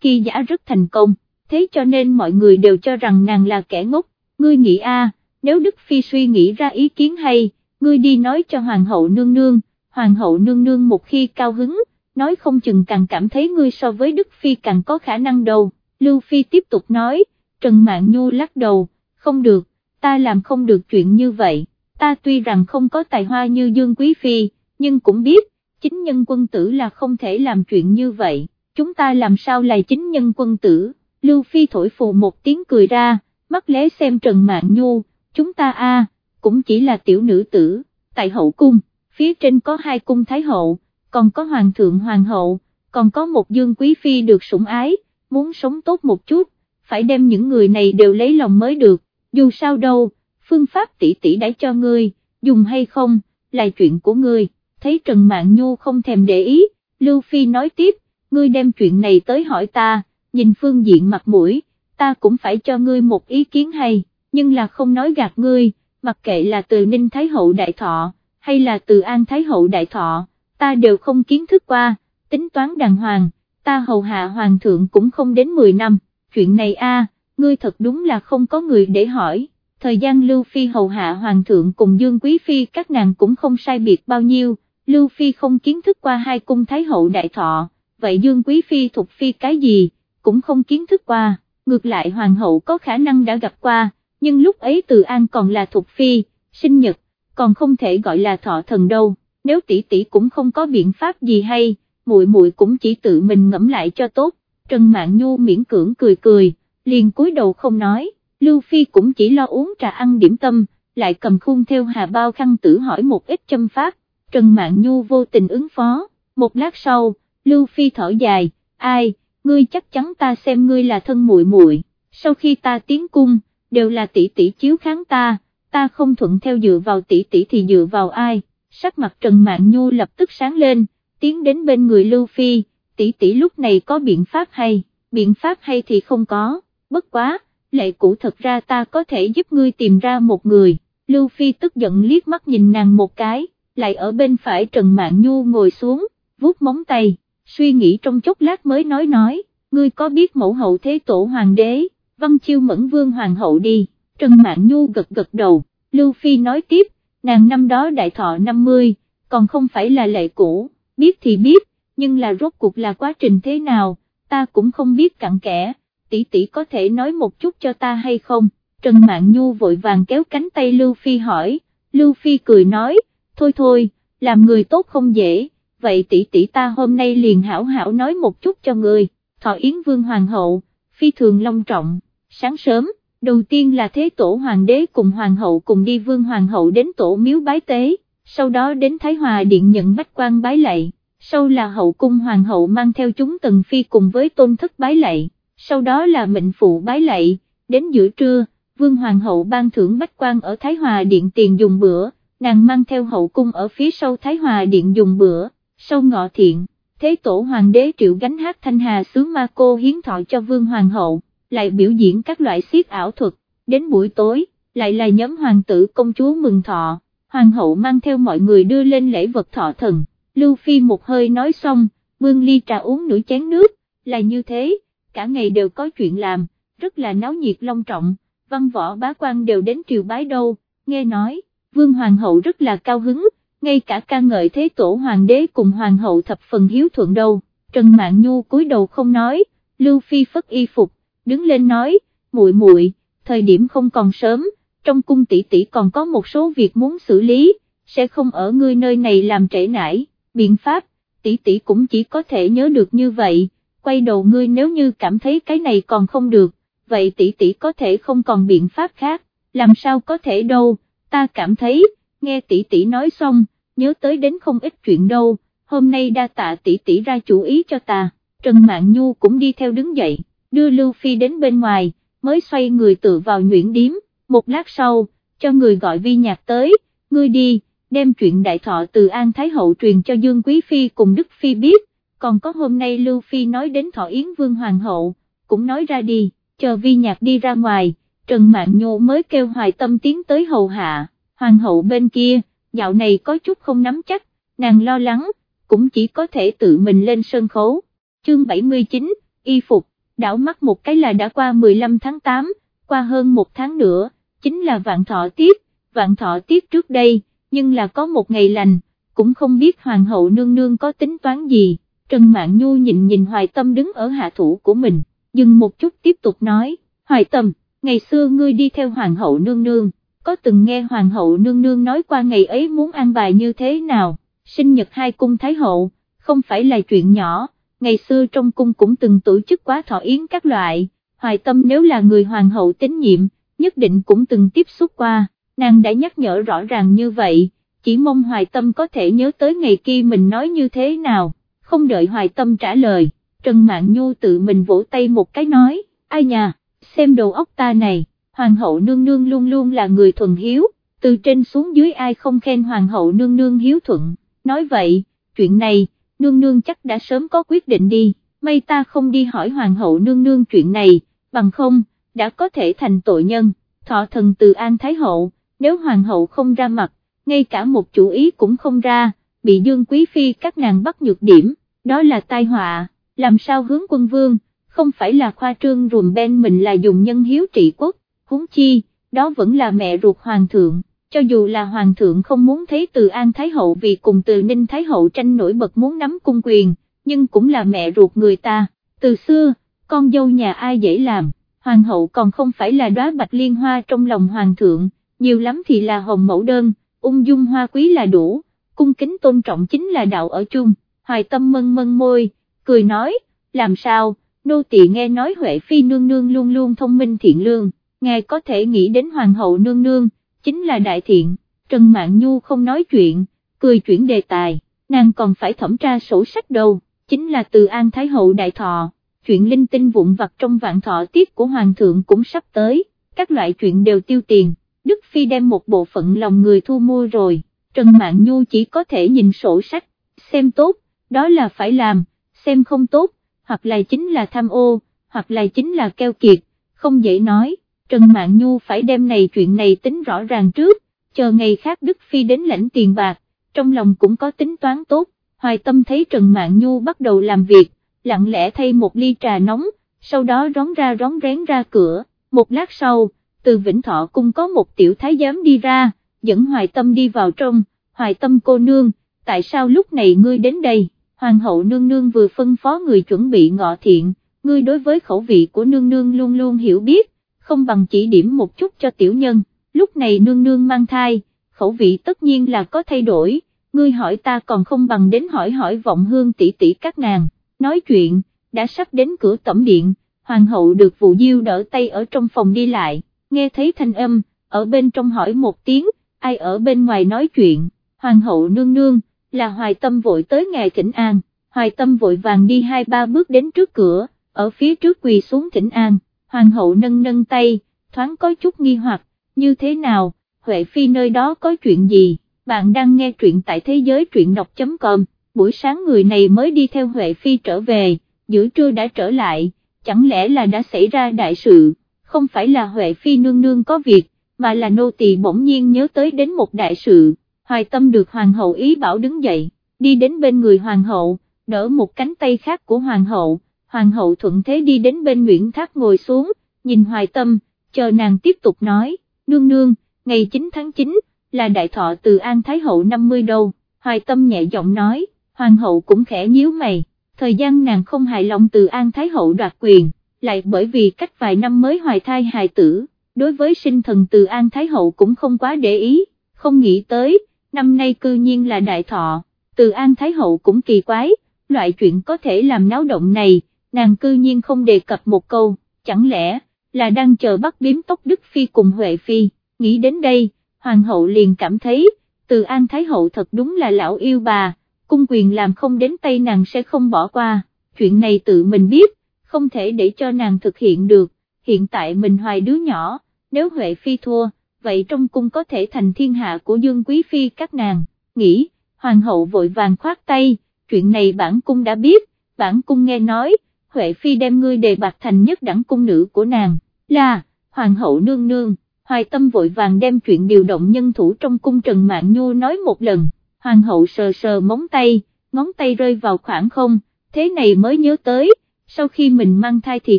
kia giả rất thành công, thế cho nên mọi người đều cho rằng nàng là kẻ ngốc, ngươi nghĩ a, nếu Đức Phi suy nghĩ ra ý kiến hay, ngươi đi nói cho Hoàng hậu nương nương, Hoàng hậu nương nương một khi cao hứng, nói không chừng càng cảm thấy ngươi so với Đức Phi càng có khả năng đâu, Lưu Phi tiếp tục nói, Trần Mạn Nhu lắc đầu, không được, ta làm không được chuyện như vậy, ta tuy rằng không có tài hoa như Dương Quý Phi, nhưng cũng biết, chính nhân quân tử là không thể làm chuyện như vậy, chúng ta làm sao lại chính nhân quân tử, Lưu Phi thổi phù một tiếng cười ra, mắt lé xem Trần mạng Nhu, chúng ta a cũng chỉ là tiểu nữ tử, tại hậu cung, phía trên có hai cung thái hậu, còn có hoàng thượng hoàng hậu, còn có một dương quý phi được sủng ái, muốn sống tốt một chút, phải đem những người này đều lấy lòng mới được, dù sao đâu, phương pháp tỷ tỷ đã cho ngươi, dùng hay không, là chuyện của ngươi, thấy Trần Mạn Nhu không thèm để ý, Lưu Phi nói tiếp, ngươi đem chuyện này tới hỏi ta, nhìn phương diện mặt mũi, ta cũng phải cho ngươi một ý kiến hay, nhưng là không nói gạt ngươi, mặc kệ là từ Ninh Thái Hậu Đại Thọ, hay là từ An Thái Hậu Đại Thọ, ta đều không kiến thức qua, tính toán đàng hoàng, ta hầu hạ hoàng thượng cũng không đến 10 năm, chuyện này a, ngươi thật đúng là không có người để hỏi, thời gian Lưu Phi hầu hạ hoàng thượng cùng Dương Quý Phi các nàng cũng không sai biệt bao nhiêu, Lưu Phi không kiến thức qua hai cung Thái Hậu Đại Thọ, vậy Dương Quý Phi thuộc Phi cái gì, cũng không kiến thức qua, ngược lại Hoàng hậu có khả năng đã gặp qua, nhưng lúc ấy Từ An còn là thuộc Phi, sinh nhật, còn không thể gọi là thọ thần đâu, nếu tỷ tỷ cũng không có biện pháp gì hay, muội muội cũng chỉ tự mình ngẫm lại cho tốt, Trần Mạn Nhu miễn cưỡng cười cười, liền cúi đầu không nói, Lưu Phi cũng chỉ lo uống trà ăn điểm tâm, lại cầm khung theo hà bao khăn tử hỏi một ít châm pháp, Trần Mạn Nhu vô tình ứng phó, một lát sau, Lưu Phi thở dài, ai, ngươi chắc chắn ta xem ngươi là thân muội muội. sau khi ta tiến cung, đều là tỷ tỷ chiếu kháng ta, ta không thuận theo dựa vào tỷ tỷ thì dựa vào ai, sắc mặt Trần Mạn Nhu lập tức sáng lên, tiến đến bên người Lưu Phi, tỷ tỷ lúc này có biện pháp hay, biện pháp hay thì không có, bất quá, lệ cũ thật ra ta có thể giúp ngươi tìm ra một người, Lưu Phi tức giận liếc mắt nhìn nàng một cái, lại ở bên phải Trần Mạn Nhu ngồi xuống, vuốt móng tay, suy nghĩ trong chốc lát mới nói nói, ngươi có biết mẫu hậu thế tổ hoàng đế, văn chiêu mẫn vương hoàng hậu đi, Trần Mạn Nhu gật gật đầu, Lưu Phi nói tiếp, nàng năm đó đại thọ 50, còn không phải là lệ cũ, biết thì biết, nhưng là rốt cuộc là quá trình thế nào, ta cũng không biết cặn kẽ, tỷ tỷ có thể nói một chút cho ta hay không, Trần Mạn Nhu vội vàng kéo cánh tay Lưu Phi hỏi, Lưu Phi cười nói, thôi thôi, làm người tốt không dễ, vậy tỷ tỷ ta hôm nay liền hảo hảo nói một chút cho người, thọ Yến Vương Hoàng hậu, phi thường long trọng, sáng sớm, đầu tiên là thế tổ hoàng đế cùng hoàng hậu cùng đi Vương Hoàng hậu đến tổ miếu bái tế, sau đó đến Thái Hòa Điện nhận bách quan bái lạy, sau là hậu cung hoàng hậu mang theo chúng tần phi cùng với tôn thất bái lạy, sau đó là mệnh phụ bái lạy, đến giữa trưa, Vương Hoàng hậu ban thưởng bách quan ở Thái Hòa Điện tiền dùng bữa, nàng mang theo hậu cung ở phía sau Thái Hòa Điện dùng bữa, sau ngọ thiện, thế tổ hoàng đế triệu gánh hát thanh hà sướng ma cô hiến thọ cho vương hoàng hậu, lại biểu diễn các loại siết ảo thuật, đến buổi tối, lại là nhóm hoàng tử công chúa mừng thọ, hoàng hậu mang theo mọi người đưa lên lễ vật thọ thần, Lưu Phi một hơi nói xong, bưng ly trà uống nửa chén nước, là như thế, cả ngày đều có chuyện làm, rất là náo nhiệt long trọng, văn võ bá quan đều đến triều bái đâu, nghe nói, vương hoàng hậu rất là cao hứng, ngay cả ca ngợi thế tổ hoàng đế cùng hoàng hậu thập phần hiếu thuận đâu, Trần Mạn Nhu cúi đầu không nói, Lưu Phi phất y phục, đứng lên nói, muội muội, thời điểm không còn sớm, trong cung tỷ tỷ còn có một số việc muốn xử lý, sẽ không ở ngươi nơi này làm trễ nải, biện pháp, tỷ tỷ cũng chỉ có thể nhớ được như vậy, quay đầu ngươi nếu như cảm thấy cái này còn không được, vậy tỷ tỷ có thể không còn biện pháp khác, làm sao có thể đâu, ta cảm thấy, nghe tỷ tỷ nói xong, nhớ tới đến không ít chuyện đâu, hôm nay đa tạ tỷ tỷ ra chủ ý cho ta, Trần Mạn Nhu cũng đi theo đứng dậy, đưa Lưu Phi đến bên ngoài, mới xoay người tự vào nhuyễn điếm, một lát sau, cho người gọi vi nhạc tới, ngươi đi, đem chuyện đại thọ từ An Thái Hậu truyền cho Dương Quý Phi cùng Đức Phi biết, còn có hôm nay Lưu Phi nói đến thọ Yến Vương Hoàng Hậu, cũng nói ra đi, chờ vi nhạc đi ra ngoài, Trần Mạn Nhu mới kêu hoài tâm tiến tới hầu hạ, Hoàng Hậu bên kia, dạo này có chút không nắm chắc, nàng lo lắng, cũng chỉ có thể tự mình lên sân khấu. Chương 79, y phục, đảo mắt một cái là đã qua 15 tháng 8, qua hơn một tháng nữa, chính là vạn thọ tiết, vạn thọ tiết trước đây, nhưng là có một ngày lành, cũng không biết hoàng hậu nương nương có tính toán gì, Trần Mạn Nhu nhìn nhìn hoài tâm đứng ở hạ thủ của mình, dừng một chút tiếp tục nói, hoài tâm, ngày xưa ngươi đi theo hoàng hậu nương nương, có từng nghe hoàng hậu nương nương nói qua ngày ấy muốn ăn bài như thế nào, sinh nhật hai cung thái hậu, không phải là chuyện nhỏ, ngày xưa trong cung cũng từng tổ chức quá thọ yến các loại, hoài tâm nếu là người hoàng hậu tín nhiệm, nhất định cũng từng tiếp xúc qua, nàng đã nhắc nhở rõ ràng như vậy, chỉ mong hoài tâm có thể nhớ tới ngày kia mình nói như thế nào, không đợi hoài tâm trả lời, Trần mạng Nhu tự mình vỗ tay một cái nói, ai nhà, xem đầu óc ta này, hoàng hậu nương nương luôn luôn là người thuần hiếu, từ trên xuống dưới ai không khen hoàng hậu nương nương hiếu thuận, nói vậy, chuyện này, nương nương chắc đã sớm có quyết định đi, may ta không đi hỏi hoàng hậu nương nương chuyện này, bằng không, đã có thể thành tội nhân, thọ thần từ An Thái Hậu, nếu hoàng hậu không ra mặt, ngay cả một chủ ý cũng không ra, bị dương quý phi các nàng bắt nhược điểm, đó là tai họa, làm sao hướng quân vương, không phải là khoa trương rùm ben mình là dùng nhân hiếu trị quốc, huống chi, đó vẫn là mẹ ruột hoàng thượng, cho dù là hoàng thượng không muốn thấy từ An Thái Hậu vì cùng từ Ninh Thái Hậu tranh nổi bật muốn nắm cung quyền, nhưng cũng là mẹ ruột người ta, từ xưa, con dâu nhà ai dễ làm, hoàng hậu còn không phải là đóa bạch liên hoa trong lòng hoàng thượng, nhiều lắm thì là hồng mẫu đơn, ung dung hoa quý là đủ, cung kính tôn trọng chính là đạo ở chung, hoài tâm mân mân môi, cười nói, làm sao, nô tỳ nghe nói Huệ Phi nương nương luôn luôn thông minh thiện lương, ngài có thể nghĩ đến hoàng hậu nương nương, chính là đại thiện, Trần Mạn Nhu không nói chuyện, cười chuyển đề tài, nàng còn phải thẩm tra sổ sách đâu, chính là từ An Thái Hậu Đại Thọ, chuyện linh tinh vụn vặt trong vạn thọ tiết của Hoàng thượng cũng sắp tới, các loại chuyện đều tiêu tiền, Đức Phi đem một bộ phận lòng người thu mua rồi, Trần Mạn Nhu chỉ có thể nhìn sổ sách, xem tốt, đó là phải làm, xem không tốt, hoặc là chính là tham ô, hoặc là chính là keo kiệt, không dễ nói, Trần Mạn Nhu phải đem này chuyện này tính rõ ràng trước, chờ ngày khác Đức Phi đến lãnh tiền bạc, trong lòng cũng có tính toán tốt, hoài tâm thấy Trần Mạn Nhu bắt đầu làm việc, lặng lẽ thay một ly trà nóng, sau đó rón ra rón rén ra cửa, một lát sau, từ Vĩnh Thọ cung có một tiểu thái giám đi ra, dẫn hoài tâm đi vào trong, hoài tâm cô nương, tại sao lúc này ngươi đến đây, hoàng hậu nương nương vừa phân phó người chuẩn bị ngọ thiện, ngươi đối với khẩu vị của nương nương luôn luôn hiểu biết, không bằng chỉ điểm một chút cho tiểu nhân, lúc này nương nương mang thai, khẩu vị tất nhiên là có thay đổi, ngươi hỏi ta còn không bằng đến hỏi hỏi vọng hương tỷ tỷ các nàng, nói chuyện, đã sắp đến cửa tẩm điện, hoàng hậu được vụ diêu đỡ tay ở trong phòng đi lại, nghe thấy thanh âm, ở bên trong hỏi một tiếng, ai ở bên ngoài nói chuyện, hoàng hậu nương nương, là hoài tâm vội tới ngài thỉnh an, hoài tâm vội vàng đi hai ba bước đến trước cửa, ở phía trước quỳ xuống thỉnh an, hoàng hậu nâng nâng tay, thoáng có chút nghi hoặc, như thế nào, Huệ Phi nơi đó có chuyện gì, bạn đang nghe truyện tại thế giới truyện đọc.com, buổi sáng người này mới đi theo Huệ Phi trở về, giữa trưa đã trở lại, chẳng lẽ là đã xảy ra đại sự, không phải là Huệ Phi nương nương có việc, mà là nô tỳ bỗng nhiên nhớ tới đến một đại sự, hoài tâm được hoàng hậu ý bảo đứng dậy, đi đến bên người hoàng hậu, đỡ một cánh tay khác của hoàng hậu, hoàng hậu thuận thế đi đến bên Nguyễn Thác ngồi xuống, nhìn hoài tâm, chờ nàng tiếp tục nói, nương nương, ngày 9 tháng 9, là đại thọ từ An Thái Hậu 50 đâu, hoài tâm nhẹ giọng nói, hoàng hậu cũng khẽ nhíu mày, thời gian nàng không hài lòng từ An Thái Hậu đoạt quyền, lại bởi vì cách vài năm mới hoài thai hài tử, đối với sinh thần từ An Thái Hậu cũng không quá để ý, không nghĩ tới, năm nay cư nhiên là đại thọ, từ An Thái Hậu cũng kỳ quái, loại chuyện có thể làm náo động này, nàng cư nhiên không đề cập một câu, chẳng lẽ, là đang chờ bắt biếm tóc Đức Phi cùng Huệ Phi, nghĩ đến đây, Hoàng hậu liền cảm thấy, từ An Thái Hậu thật đúng là lão yêu bà, cung quyền làm không đến tay nàng sẽ không bỏ qua, chuyện này tự mình biết, không thể để cho nàng thực hiện được, hiện tại mình hoài đứa nhỏ, nếu Huệ Phi thua, vậy trong cung có thể thành thiên hạ của Dương Quý Phi các nàng, nghĩ, Hoàng hậu vội vàng khoát tay, chuyện này bản cung đã biết, bản cung nghe nói, Huệ Phi đem ngươi đề bạc thành nhất đẳng cung nữ của nàng, là, Hoàng hậu nương nương, hoài tâm vội vàng đem chuyện điều động nhân thủ trong cung Trần Mạng Nhu nói một lần, hoàng hậu sờ sờ móng tay, ngón tay rơi vào khoảng không, thế này mới nhớ tới, sau khi mình mang thai thì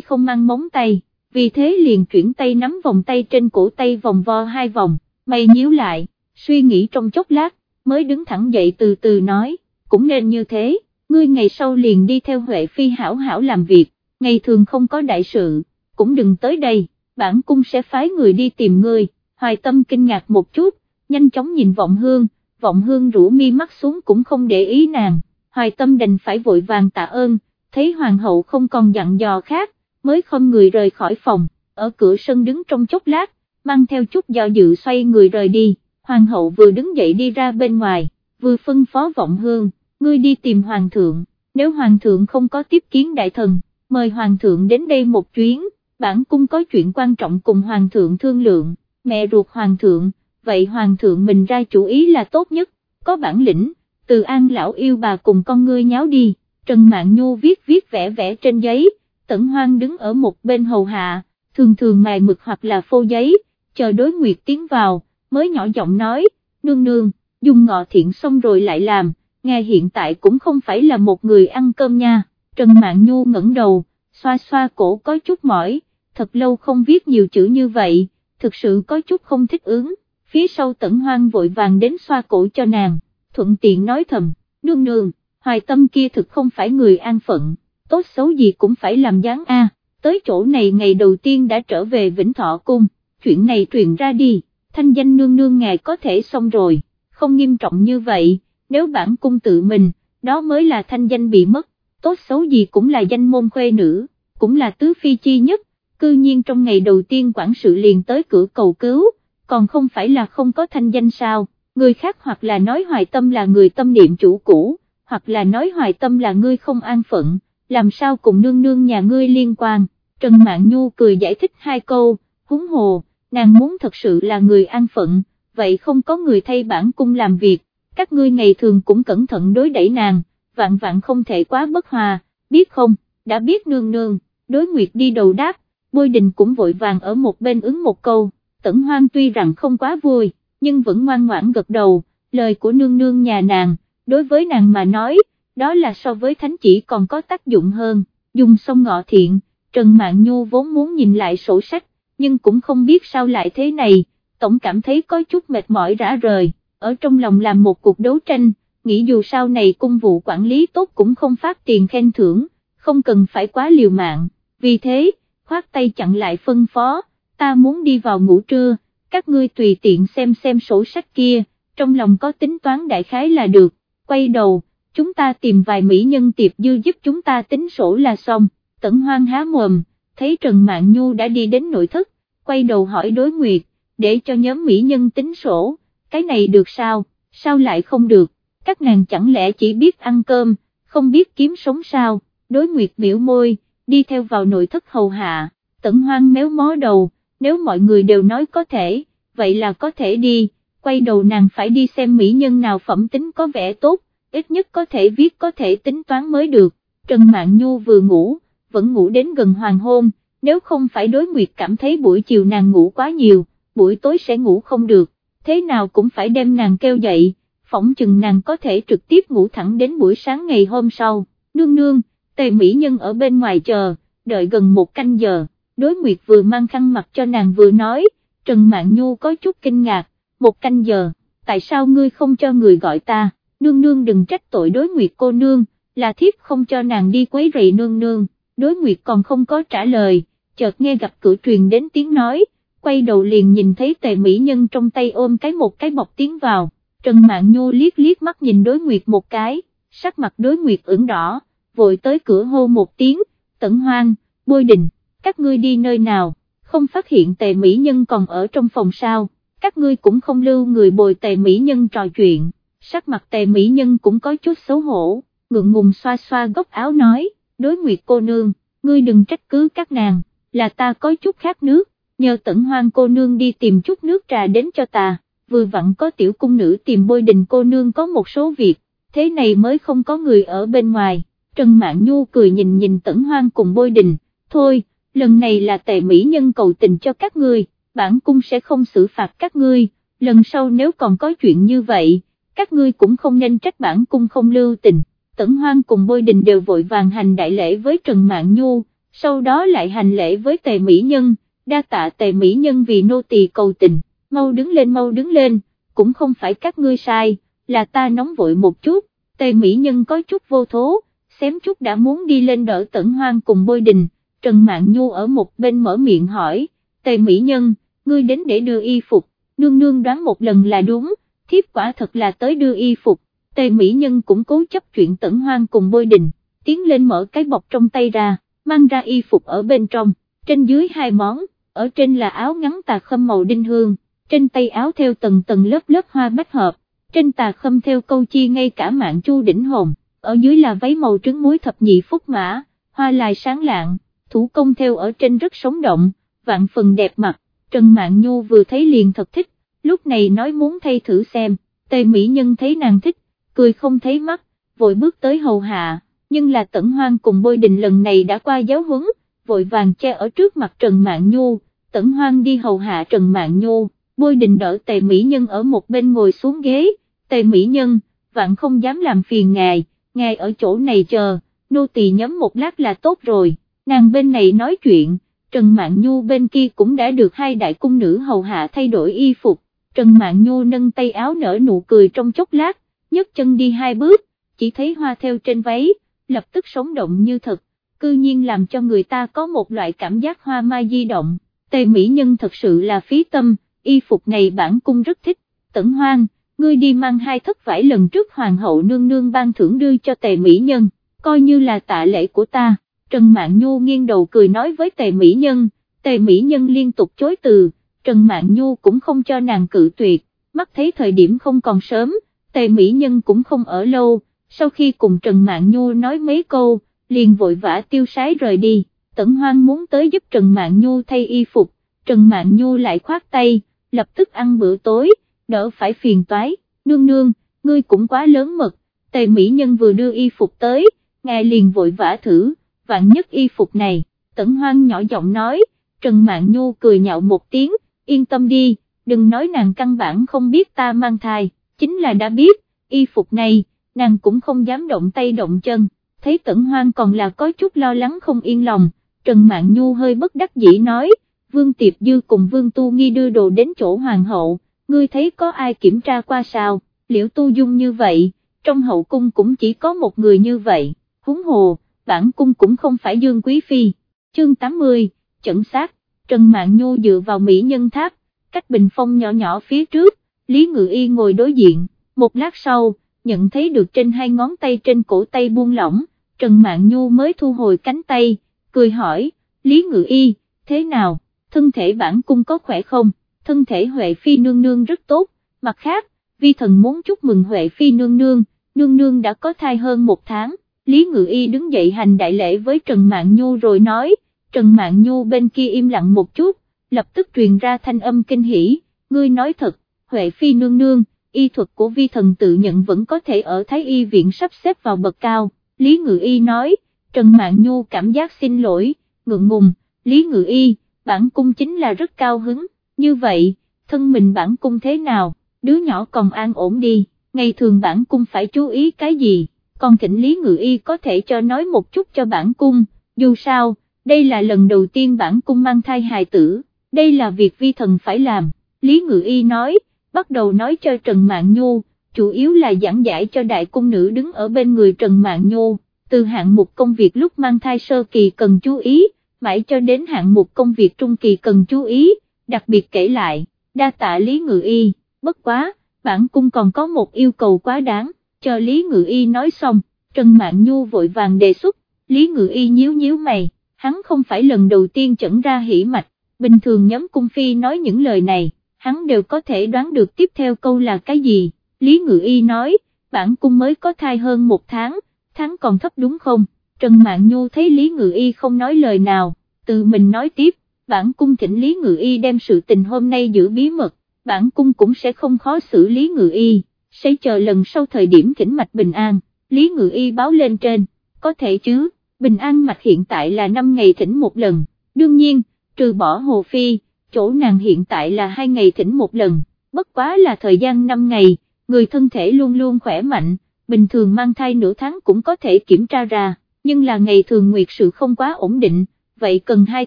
không mang móng tay, vì thế liền chuyển tay nắm vòng tay trên cổ tay vòng vo hai vòng, mày nhíu lại, suy nghĩ trong chốc lát, mới đứng thẳng dậy từ từ nói, cũng nên như thế, ngươi ngày sau liền đi theo Huệ Phi hảo hảo làm việc, ngày thường không có đại sự, cũng đừng tới đây, bản cung sẽ phái người đi tìm ngươi, hoài tâm kinh ngạc một chút, nhanh chóng nhìn vọng hương, vọng hương rũ mi mắt xuống cũng không để ý nàng, hoài tâm đành phải vội vàng tạ ơn, thấy hoàng hậu không còn dặn dò khác, mới không người rời khỏi phòng, ở cửa sân đứng trong chốc lát, mang theo chút do dự xoay người rời đi, hoàng hậu vừa đứng dậy đi ra bên ngoài, vừa phân phó vọng hương, ngươi đi tìm hoàng thượng, nếu hoàng thượng không có tiếp kiến đại thần, mời hoàng thượng đến đây một chuyến, bản cung có chuyện quan trọng cùng hoàng thượng thương lượng, mẹ ruột hoàng thượng, vậy hoàng thượng mình ra chủ ý là tốt nhất, có bản lĩnh, từ an lão yêu bà cùng con ngươi nháo đi, Trần Mạn Nhu viết viết vẽ vẽ trên giấy, tẩn hoang đứng ở một bên hầu hạ, thường thường mài mực hoặc là phô giấy, chờ đối nguyệt tiến vào, mới nhỏ giọng nói, nương nương, dùng ngọ thiện xong rồi lại làm, nghe hiện tại cũng không phải là một người ăn cơm nha, Trần Mạn Nhu ngẩng đầu, xoa xoa cổ có chút mỏi, thật lâu không viết nhiều chữ như vậy, thực sự có chút không thích ứng, phía sau tẩn hoang vội vàng đến xoa cổ cho nàng, thuận tiện nói thầm, nương nương, hoài tâm kia thực không phải người an phận, tốt xấu gì cũng phải làm dáng A, tới chỗ này ngày đầu tiên đã trở về Vĩnh Thọ Cung, chuyện này truyền ra đi, thanh danh nương nương ngài có thể xong rồi, không nghiêm trọng như vậy, nếu bản cung tự mình, đó mới là thanh danh bị mất, tốt xấu gì cũng là danh môn khuê nữ, cũng là tứ phi chi nhất, cư nhiên trong ngày đầu tiên quản sự liền tới cửa cầu cứu, còn không phải là không có thanh danh sao, người khác hoặc là nói hoài tâm là người tâm niệm chủ cũ, hoặc là nói hoài tâm là ngươi không an phận, làm sao cùng nương nương nhà ngươi liên quan, Trần Mạn Nhu cười giải thích hai câu, húng hồ, nàng muốn thật sự là người an phận, vậy không có người thay bản cung làm việc, các ngươi ngày thường cũng cẩn thận đối đẩy nàng, vạn vạn không thể quá bất hòa, biết không, đã biết nương nương, đối nguyệt đi đầu đáp, bôi đình cũng vội vàng ở một bên ứng một câu, tẩn hoang tuy rằng không quá vui, nhưng vẫn ngoan ngoãn gật đầu, lời của nương nương nhà nàng, đối với nàng mà nói, đó là so với thánh chỉ còn có tác dụng hơn, dùng xong ngọ thiện, Trần Mạn Nhu vốn muốn nhìn lại sổ sách, nhưng cũng không biết sao lại thế này, tổng cảm thấy có chút mệt mỏi rã rời, ở trong lòng làm một cuộc đấu tranh, nghĩ dù sau này cung vụ quản lý tốt cũng không phát tiền khen thưởng, không cần phải quá liều mạng, vì thế, khoát tay chặn lại phân phó, ta muốn đi vào ngủ trưa, các ngươi tùy tiện xem xem sổ sách kia, trong lòng có tính toán đại khái là được, quay đầu, chúng ta tìm vài mỹ nhân tiệp dư giúp chúng ta tính sổ là xong, tẩn hoang há mồm, thấy Trần Mạn Nhu đã đi đến nội thất, quay đầu hỏi đối nguyệt, để cho nhóm mỹ nhân tính sổ, cái này được sao, sao lại không được, các nàng chẳng lẽ chỉ biết ăn cơm, không biết kiếm sống sao, đối nguyệt biểu môi, đi theo vào nội thất hầu hạ, tẩn hoang méo mó đầu, nếu mọi người đều nói có thể, vậy là có thể đi, quay đầu nàng phải đi xem mỹ nhân nào phẩm tính có vẻ tốt, ít nhất có thể viết có thể tính toán mới được, Trần Mạn Nhu vừa ngủ, vẫn ngủ đến gần hoàng hôn, nếu không phải đối nguyệt cảm thấy buổi chiều nàng ngủ quá nhiều, buổi tối sẽ ngủ không được, thế nào cũng phải đem nàng kêu dậy, phỏng chừng nàng có thể trực tiếp ngủ thẳng đến buổi sáng ngày hôm sau, nương nương, tề mỹ nhân ở bên ngoài chờ, đợi gần một canh giờ, đối nguyệt vừa mang khăn mặt cho nàng vừa nói, Trần Mạn Nhu có chút kinh ngạc, một canh giờ, tại sao ngươi không cho người gọi ta, nương nương đừng trách tội đối nguyệt cô nương, là thiếp không cho nàng đi quấy rầy nương nương, đối nguyệt còn không có trả lời, chợt nghe gặp cửa truyền đến tiếng nói, quay đầu liền nhìn thấy tề mỹ nhân trong tay ôm cái một cái bọc tiến vào, Trần Mạn Nhu liếc liếc mắt nhìn đối nguyệt một cái, sắc mặt đối nguyệt ửng đỏ, vội tới cửa hô một tiếng, tẩn hoang, bôi đình, các ngươi đi nơi nào, không phát hiện tề mỹ nhân còn ở trong phòng sao, các ngươi cũng không lưu người bồi tề mỹ nhân trò chuyện, sắc mặt tề mỹ nhân cũng có chút xấu hổ, ngượng ngùng xoa xoa góc áo nói, đối nguyệt cô nương, ngươi đừng trách cứ các nàng, là ta có chút khát nước, nhờ tận hoang cô nương đi tìm chút nước trà đến cho ta, vừa vặn có tiểu cung nữ tìm bôi đình cô nương có một số việc, thế này mới không có người ở bên ngoài, Trần Mạn Nhu cười nhìn nhìn tẩn hoang cùng bôi đình, thôi, lần này là tề mỹ nhân cầu tình cho các ngươi, bản cung sẽ không xử phạt các ngươi, lần sau nếu còn có chuyện như vậy, các ngươi cũng không nên trách bản cung không lưu tình, tẩn hoang cùng bôi đình đều vội vàng hành đại lễ với Trần Mạng Nhu, sau đó lại hành lễ với tề mỹ nhân, đa tạ tề mỹ nhân vì nô tỳ cầu tình, mau đứng lên mau đứng lên, cũng không phải các ngươi sai, là ta nóng vội một chút, tề mỹ nhân có chút vô thố, xém chút đã muốn đi lên đỡ tẩn hoang cùng bôi đình, Trần Mạng Nhu ở một bên mở miệng hỏi, tề mỹ nhân, ngươi đến để đưa y phục, nương nương đoán một lần là đúng, thiếp quả thật là tới đưa y phục, tề mỹ nhân cũng cố chấp chuyện tẩn hoang cùng bôi đình, tiến lên mở cái bọc trong tay ra, mang ra y phục ở bên trong, trên dưới hai món, ở trên là áo ngắn tà khâm màu đinh hương, trên tay áo theo tầng tầng lớp lớp hoa bách hợp, trên tà khâm theo câu chi ngay cả mạng chu đỉnh hồn, ở dưới là váy màu trứng muối thập nhị phúc mã, hoa lại sáng lạng, thủ công theo ở trên rất sống động, vạn phần đẹp mặt, Trần mạng Nhu vừa thấy liền thật thích, lúc này nói muốn thay thử xem, tề mỹ nhân thấy nàng thích, cười không thấy mắt, vội bước tới hầu hạ, nhưng là tẩn hoang cùng bôi đình lần này đã qua giáo huấn, vội vàng che ở trước mặt Trần Mạn Nhu, tẩn hoang đi hầu hạ Trần Mạn Nhu, bôi đình đỡ tề mỹ nhân ở một bên ngồi xuống ghế, tề mỹ nhân, vạn không dám làm phiền ngài, ngài ở chỗ này chờ, nô tỳ nhấm một lát là tốt rồi, nàng bên này nói chuyện, Trần Mạn Nhu bên kia cũng đã được hai đại cung nữ hầu hạ thay đổi y phục, Trần Mạn Nhu nâng tay áo nở nụ cười trong chốc lát, nhấc chân đi hai bước, chỉ thấy hoa theo trên váy, lập tức sống động như thật, cư nhiên làm cho người ta có một loại cảm giác hoa mai di động, tề mỹ nhân thật sự là phí tâm, y phục này bản cung rất thích, tẩn hoang, ngươi đi mang hai thất vải lần trước hoàng hậu nương nương ban thưởng đưa cho tề mỹ nhân, coi như là tạ lễ của ta, Trần Mạn Nhu nghiêng đầu cười nói với tề mỹ nhân, tề mỹ nhân liên tục chối từ, Trần Mạn Nhu cũng không cho nàng cự tuyệt, mắt thấy thời điểm không còn sớm, tề mỹ nhân cũng không ở lâu, sau khi cùng Trần Mạn Nhu nói mấy câu, liền vội vã tiêu sái rời đi, Tẩn Hoang muốn tới giúp Trần Mạn Nhu thay y phục, Trần Mạn Nhu lại khoát tay, lập tức ăn bữa tối, đỡ phải phiền toái, nương nương, ngươi cũng quá lớn mật, tề mỹ nhân vừa đưa y phục tới, ngài liền vội vã thử, vạn nhất y phục này, Tẩn Hoang nhỏ giọng nói, Trần Mạn Nhu cười nhạo một tiếng, yên tâm đi, đừng nói nàng căn bản không biết ta mang thai, chính là đã biết, y phục này, nàng cũng không dám động tay động chân, thấy tẩn hoang còn là có chút lo lắng không yên lòng, Trần Mạn Nhu hơi bất đắc dĩ nói, Vương Tiệp Dư cùng Vương Tu Nghi đưa đồ đến chỗ hoàng hậu, ngươi thấy có ai kiểm tra qua sao, liễu tu dung như vậy, trong hậu cung cũng chỉ có một người như vậy, húng hồ, bản cung cũng không phải Dương Quý Phi, chương 80, chẩn sát, Trần Mạn Nhu dựa vào Mỹ Nhân Tháp, cách bình phong nhỏ nhỏ phía trước, Lý Ngự Y ngồi đối diện, một lát sau, nhận thấy được trên hai ngón tay trên cổ tay buông lỏng, Trần Mạn Nhu mới thu hồi cánh tay, cười hỏi, Lý Ngự Y, thế nào, thân thể bản cung có khỏe không, thân thể Huệ Phi nương nương rất tốt, mặt khác, vi thần muốn chúc mừng Huệ Phi nương nương, nương nương đã có thai hơn một tháng, Lý Ngự Y đứng dậy hành đại lễ với Trần Mạn Nhu rồi nói, Trần Mạn Nhu bên kia im lặng một chút, lập tức truyền ra thanh âm kinh hỉ, ngươi nói thật, Huệ Phi nương nương, y thuật của vi thần tự nhận vẫn có thể ở Thái Y viện sắp xếp vào bậc cao, Lý Ngự Y nói, Trần Mạn Nhu cảm giác xin lỗi, ngượng ngùng, Lý Ngự Y, bản cung chính là rất cao hứng, như vậy, thân mình bản cung thế nào, đứa nhỏ còn an ổn đi, ngày thường bản cung phải chú ý cái gì, còn thỉnh Lý Ngự Y có thể cho nói một chút cho bản cung, dù sao, đây là lần đầu tiên bản cung mang thai hài tử, đây là việc vi thần phải làm, Lý Ngự Y nói, bắt đầu nói cho Trần mạng Nhu, chủ yếu là giảng giải cho đại cung nữ đứng ở bên người Trần mạng Nhu, từ hạng mục công việc lúc mang thai sơ kỳ cần chú ý, mãi cho đến hạng mục công việc trung kỳ cần chú ý, đặc biệt kể lại, đa tạ Lý Ngự Y, bất quá, bản cung còn có một yêu cầu quá đáng, cho Lý Ngự Y nói xong, Trần mạng Nhu vội vàng đề xuất, Lý Ngự Y nhíu nhíu mày, hắn không phải lần đầu tiên chẩn ra hỉ mạch, bình thường nhóm cung phi nói những lời này, hắn đều có thể đoán được tiếp theo câu là cái gì, Lý Ngự Y nói, bản cung mới có thai hơn một tháng, tháng còn thấp đúng không, Trần Mạn Nhu thấy Lý Ngự Y không nói lời nào, tự mình nói tiếp, bản cung thỉnh Lý Ngự Y đem sự tình hôm nay giữ bí mật, bản cung cũng sẽ không khó xử Lý Ngự Y, sẽ chờ lần sau thời điểm thỉnh mạch bình an, Lý Ngự Y báo lên trên, có thể chứ, bình an mạch hiện tại là 5 ngày thỉnh một lần, đương nhiên, trừ bỏ Hồ Phi, chỗ nàng hiện tại là hai ngày thỉnh một lần, bất quá là thời gian 5 ngày, người thân thể luôn luôn khỏe mạnh, bình thường mang thai nửa tháng cũng có thể kiểm tra ra, nhưng là ngày thường nguyệt sự không quá ổn định, vậy cần 2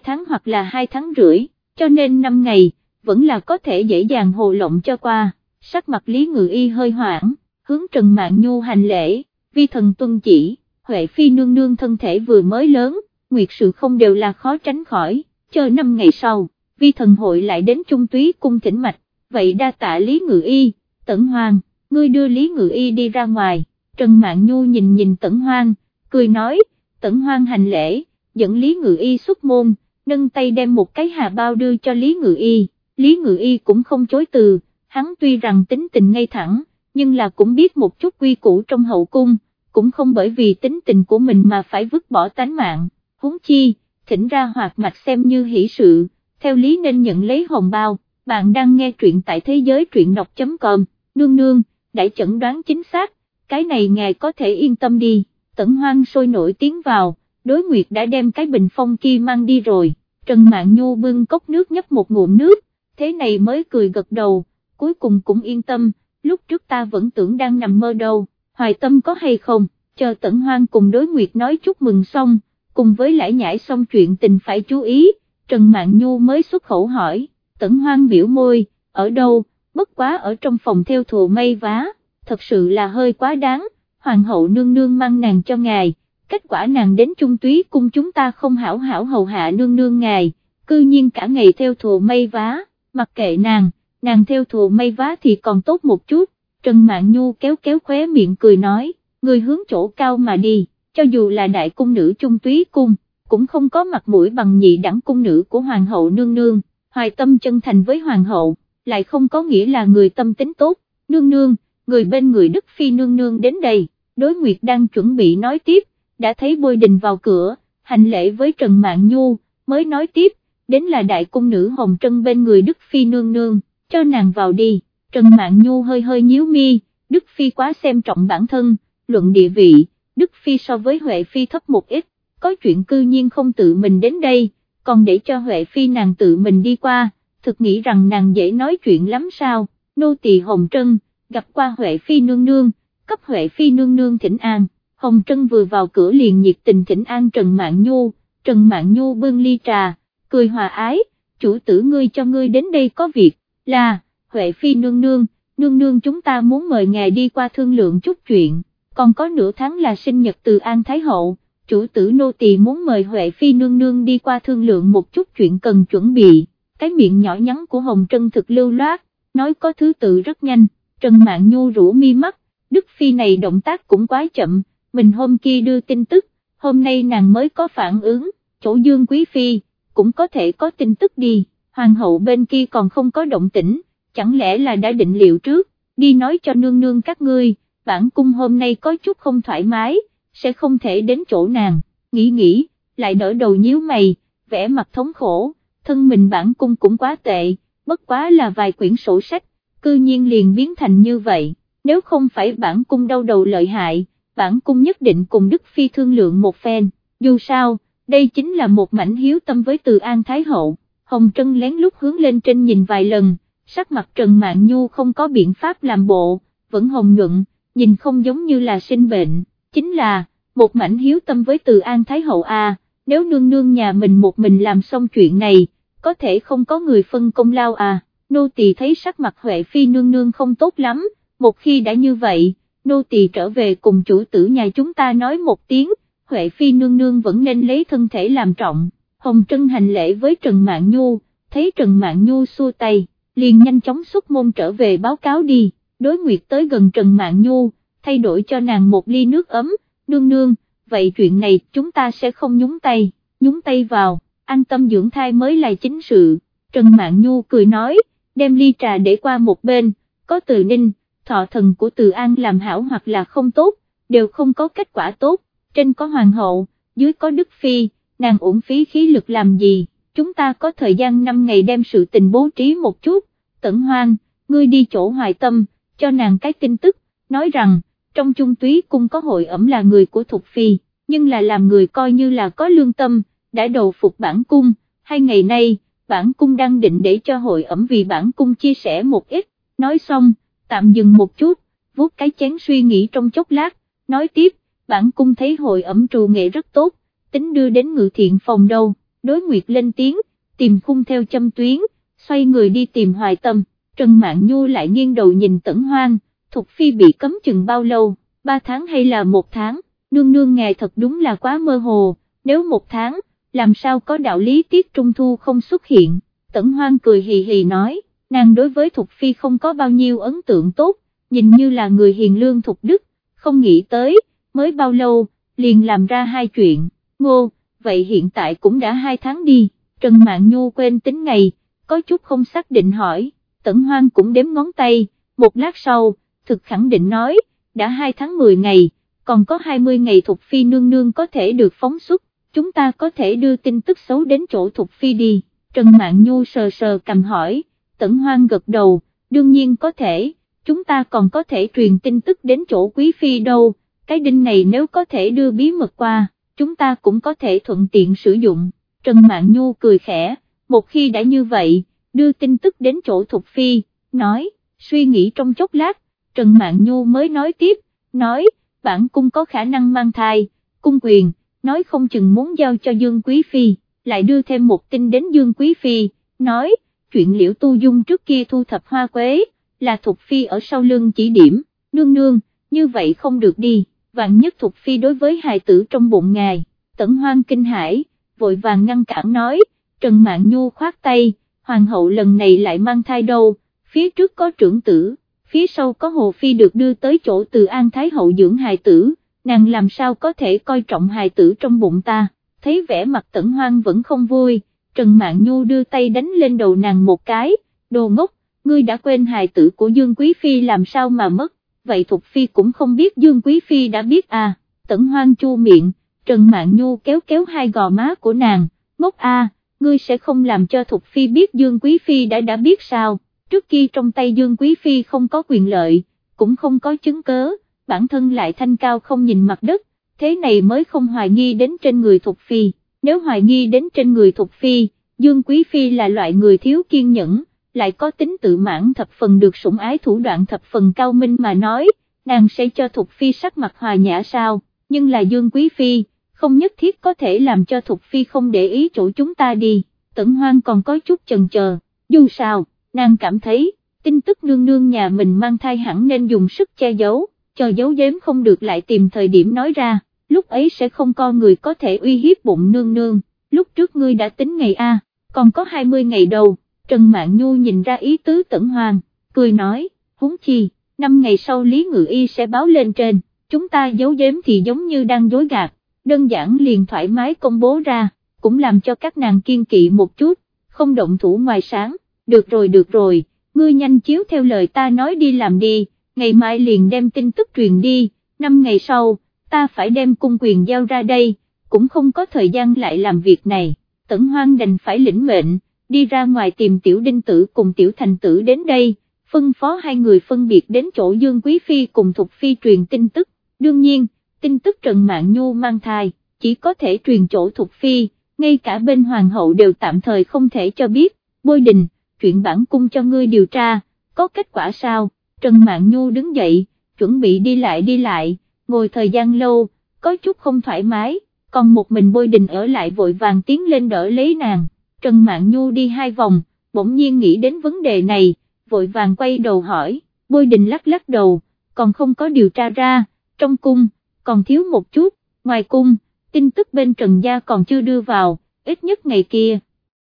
tháng hoặc là 2 tháng rưỡi, cho nên 5 ngày, vẫn là có thể dễ dàng hồ lộng cho qua, sắc mặt Lý Ngự Y hơi hoảng, hướng Trần mạng Nhu hành lễ, vi thần tuân chỉ, Huệ Phi nương nương thân thể vừa mới lớn, nguyệt sự không đều là khó tránh khỏi, chờ năm ngày sau, vi thần hội lại đến trung túy cung thỉnh mạch, vậy đa tạ Lý Ngự Y, tẩn hoàng ngươi đưa Lý Ngự Y đi ra ngoài, Trần mạng Nhu nhìn nhìn tẩn hoàng cười nói, tẩn hoàng hành lễ, dẫn Lý Ngự Y xuất môn, nâng tay đem một cái hà bao đưa cho Lý Ngự Y, Lý Ngự Y cũng không chối từ, hắn tuy rằng tính tình ngay thẳng, nhưng là cũng biết một chút quy củ trong hậu cung, cũng không bởi vì tính tình của mình mà phải vứt bỏ tánh mạng, huống chi, thỉnh ra hoạt mạch xem như hỷ sự, theo lý nên nhận lấy hồng bao, bạn đang nghe truyện tại thế giới truyện đọc.com, nương nương, đã chẩn đoán chính xác, cái này ngài có thể yên tâm đi, tẩn hoang sôi nổi tiếng vào, đối nguyệt đã đem cái bình phong kia mang đi rồi, Trần Mạn Nhu bưng cốc nước nhấp một ngụm nước, thế này mới cười gật đầu, cuối cùng cũng yên tâm, lúc trước ta vẫn tưởng đang nằm mơ đâu, hoài tâm có hay không, chờ tẩn hoang cùng đối nguyệt nói chúc mừng xong, cùng với lãi nhãi xong chuyện tình phải chú ý, Trần Mạn Nhu mới xuất khẩu hỏi, tẩn hoang biểu môi, ở đâu, bất quá ở trong phòng theo thù mây vá, thật sự là hơi quá đáng, hoàng hậu nương nương mang nàng cho ngài, kết quả nàng đến trung túy cung chúng ta không hảo hảo hầu hạ nương nương ngài, cư nhiên cả ngày theo thù mây vá, mặc kệ nàng, nàng theo thù mây vá thì còn tốt một chút, Trần Mạn Nhu kéo kéo khóe miệng cười nói, người hướng chỗ cao mà đi, cho dù là đại cung nữ trung túy cung, cũng không có mặt mũi bằng nhị đẳng cung nữ của hoàng hậu nương nương, hoài tâm chân thành với hoàng hậu, lại không có nghĩa là người tâm tính tốt, nương nương, người bên người Đức Phi nương nương đến đây, đối nguyệt đang chuẩn bị nói tiếp, đã thấy bôi đình vào cửa, hành lễ với Trần Mạn Nhu, mới nói tiếp, đến là đại cung nữ Hồng Trân bên người Đức Phi nương nương, cho nàng vào đi, Trần Mạn Nhu hơi hơi nhíu mi, Đức Phi quá xem trọng bản thân, luận địa vị, Đức Phi so với Huệ Phi thấp một ít, có chuyện cư nhiên không tự mình đến đây, còn để cho Huệ Phi nàng tự mình đi qua, thực nghĩ rằng nàng dễ nói chuyện lắm sao, nô tỳ Hồng Trân, gặp qua Huệ Phi nương nương, cấp Huệ Phi nương nương thỉnh an, Hồng Trân vừa vào cửa liền nhiệt tình thỉnh an Trần Mạn Nhu, Trần Mạn Nhu bưng ly trà, cười hòa ái, chủ tử ngươi cho ngươi đến đây có việc, là, Huệ Phi nương nương, nương nương chúng ta muốn mời ngài đi qua thương lượng chút chuyện, còn có nửa tháng là sinh nhật từ An Thái Hậu, chủ tử nô tỳ muốn mời Huệ Phi nương nương đi qua thương lượng một chút chuyện cần chuẩn bị, cái miệng nhỏ nhắn của Hồng Trân thực lưu loát, nói có thứ tự rất nhanh, Trần Mạn Nhu rũ mi mắt, Đức Phi này động tác cũng quá chậm, mình hôm kia đưa tin tức, hôm nay nàng mới có phản ứng, chỗ Dương Quý Phi, cũng có thể có tin tức đi, hoàng hậu bên kia còn không có động tĩnh, chẳng lẽ là đã định liệu trước, đi nói cho nương nương các ngươi, bản cung hôm nay có chút không thoải mái, sẽ không thể đến chỗ nàng, nghĩ nghĩ, lại đỡ đầu nhíu mày, vẽ mặt thống khổ, thân mình bản cung cũng quá tệ, bất quá là vài quyển sổ sách, cư nhiên liền biến thành như vậy, nếu không phải bản cung đau đầu lợi hại, bản cung nhất định cùng Đức Phi thương lượng một phen, dù sao, đây chính là một mảnh hiếu tâm với từ An Thái Hậu, Hồng Trân lén lút hướng lên trên nhìn vài lần, sắc mặt Trần Mạn Nhu không có biện pháp làm bộ, vẫn hồng nhuận, nhìn không giống như là sinh bệnh, chính là, một mảnh hiếu tâm với từ An Thái Hậu A, nếu nương nương nhà mình một mình làm xong chuyện này, có thể không có người phân công lao à, nô tỳ thấy sắc mặt Huệ Phi nương nương không tốt lắm, một khi đã như vậy, nô tỳ trở về cùng chủ tử nhà chúng ta nói một tiếng, Huệ Phi nương nương vẫn nên lấy thân thể làm trọng, Hồng Trân hành lễ với Trần Mạn Nhu, thấy Trần Mạn Nhu xua tay, liền nhanh chóng xuất môn trở về báo cáo đi, đối nguyệt tới gần Trần Mạn Nhu, thay đổi cho nàng một ly nước ấm, nương nương, vậy chuyện này chúng ta sẽ không nhúng tay, nhúng tay vào, an tâm dưỡng thai mới là chính sự, Trần Mạn Nhu cười nói, đem ly trà để qua một bên, có từ ninh, thọ thần của từ an làm hảo hoặc là không tốt, đều không có kết quả tốt, trên có hoàng hậu, dưới có đức phi, nàng uổng phí khí lực làm gì, chúng ta có thời gian 5 ngày đem sự tình bố trí một chút, tẩn hoang, ngươi đi chỗ hoài tâm, cho nàng cái tin tức, nói rằng, trong trung túy cung có hội ẩm là người của Thục Phi, nhưng là làm người coi như là có lương tâm, đã đầu phục bản cung, hai ngày nay, bản cung đang định để cho hội ẩm vì bản cung chia sẻ một ít, nói xong, tạm dừng một chút, vuốt cái chén suy nghĩ trong chốc lát, nói tiếp, bản cung thấy hội ẩm trù nghệ rất tốt, tính đưa đến ngự thiện phòng đâu, đối nguyệt lên tiếng, tìm khung theo châm tuyến, xoay người đi tìm hoài tâm, Trần Mạn Nhu lại nghiêng đầu nhìn tẩn hoang, Thục Phi bị cấm chừng bao lâu, ba tháng hay là một tháng, nương nương ngài thật đúng là quá mơ hồ, nếu một tháng, làm sao có đạo lý tiết trung thu không xuất hiện, tẩn hoang cười hì hì nói, nàng đối với Thục Phi không có bao nhiêu ấn tượng tốt, nhìn như là người hiền lương thục đức, không nghĩ tới, mới bao lâu, liền làm ra hai chuyện, ngô, vậy hiện tại cũng đã hai tháng đi, Trần mạng Nhu quên tính ngày, có chút không xác định hỏi, Tẩn Hoang cũng đếm ngón tay, một lát sau, thực khẳng định nói, đã hai tháng 10 ngày, còn có 20 ngày Thục Phi nương nương có thể được phóng xuất, chúng ta có thể đưa tin tức xấu đến chỗ Thục Phi đi, Trần mạng Nhu sờ sờ cầm hỏi, Tẩn Hoang gật đầu, đương nhiên có thể, chúng ta còn có thể truyền tin tức đến chỗ Quý Phi đâu, cái đinh này nếu có thể đưa bí mật qua, chúng ta cũng có thể thuận tiện sử dụng, Trần Mạn Nhu cười khẽ, một khi đã như vậy, đưa tin tức đến chỗ Thục Phi, nói, suy nghĩ trong chốc lát, Trần Mạn Nhu mới nói tiếp, nói, bản cung có khả năng mang thai, cung quyền, nói không chừng muốn giao cho Dương Quý Phi, lại đưa thêm một tin đến Dương Quý Phi, nói, chuyện liễu tu dung trước kia thu thập hoa quế, là Thục Phi ở sau lưng chỉ điểm, nương nương, như vậy không được đi, vạn nhất Thuộc Phi đối với hài tử trong bụng ngài, tẩn hoang kinh hải, vội vàng ngăn cản nói, Trần Mạn Nhu khoát tay, hoàng hậu lần này lại mang thai đâu, phía trước có trưởng tử, phía sau có hồ phi được đưa tới chỗ từ an thái hậu dưỡng hài tử, nàng làm sao có thể coi trọng hài tử trong bụng ta, thấy vẻ mặt tẩn hoang vẫn không vui, Trần Mạn Nhu đưa tay đánh lên đầu nàng một cái, đồ ngốc, ngươi đã quên hài tử của Dương Quý Phi làm sao mà mất, vậy Thục Phi cũng không biết Dương Quý Phi đã biết à, tẩn hoang chu miệng, Trần Mạn Nhu kéo kéo hai gò má của nàng, ngốc a, ngươi sẽ không làm cho Thục Phi biết Dương Quý Phi đã đã biết sao, trước kia trong tay Dương Quý Phi không có quyền lợi, cũng không có chứng cớ, bản thân lại thanh cao không nhìn mặt đất, thế này mới không hoài nghi đến trên người Thục Phi, nếu hoài nghi đến trên người Thục Phi, Dương Quý Phi là loại người thiếu kiên nhẫn, lại có tính tự mãn thập phần được sủng ái thủ đoạn thập phần cao minh mà nói, nàng sẽ cho Thục Phi sắc mặt hòa nhã sao, nhưng là Dương Quý Phi, không nhất thiết có thể làm cho Thục Phi không để ý chỗ chúng ta đi, tẩn hoang còn có chút chần chờ, dù sao, nàng cảm thấy, tin tức nương nương nhà mình mang thai hẳn nên dùng sức che giấu, cho giấu giếm không được lại tìm thời điểm nói ra, lúc ấy sẽ không có người có thể uy hiếp bụng nương nương, lúc trước ngươi đã tính ngày A, còn có 20 ngày đầu, Trần Mạn Nhu nhìn ra ý tứ tẩn Hoàng, cười nói, huống chi, năm ngày sau Lý Ngự Y sẽ báo lên trên, chúng ta giấu giếm thì giống như đang dối gạt đơn giản liền thoải mái công bố ra, cũng làm cho các nàng kiên kỵ một chút, không động thủ ngoài sáng, được rồi được rồi, ngươi nhanh chiếu theo lời ta nói đi làm đi, ngày mai liền đem tin tức truyền đi, năm ngày sau, ta phải đem cung quyền giao ra đây, cũng không có thời gian lại làm việc này, tẩn hoang đành phải lĩnh mệnh, đi ra ngoài tìm tiểu đinh tử cùng tiểu thành tử đến đây, phân phó hai người phân biệt đến chỗ Dương Quý Phi cùng Thục Phi truyền tin tức, đương nhiên, tin tức Trần mạng Nhu mang thai, chỉ có thể truyền chỗ thục phi, ngay cả bên hoàng hậu đều tạm thời không thể cho biết, bôi đình, chuyện bản cung cho ngươi điều tra, có kết quả sao, Trần mạng Nhu đứng dậy, chuẩn bị đi lại đi lại, ngồi thời gian lâu, có chút không thoải mái, còn một mình bôi đình ở lại vội vàng tiến lên đỡ lấy nàng, Trần Mạn Nhu đi hai vòng, bỗng nhiên nghĩ đến vấn đề này, vội vàng quay đầu hỏi, bôi đình lắc lắc đầu, còn không có điều tra ra, trong cung, còn thiếu một chút, ngoài cung, tin tức bên Trần Gia còn chưa đưa vào, ít nhất ngày kia,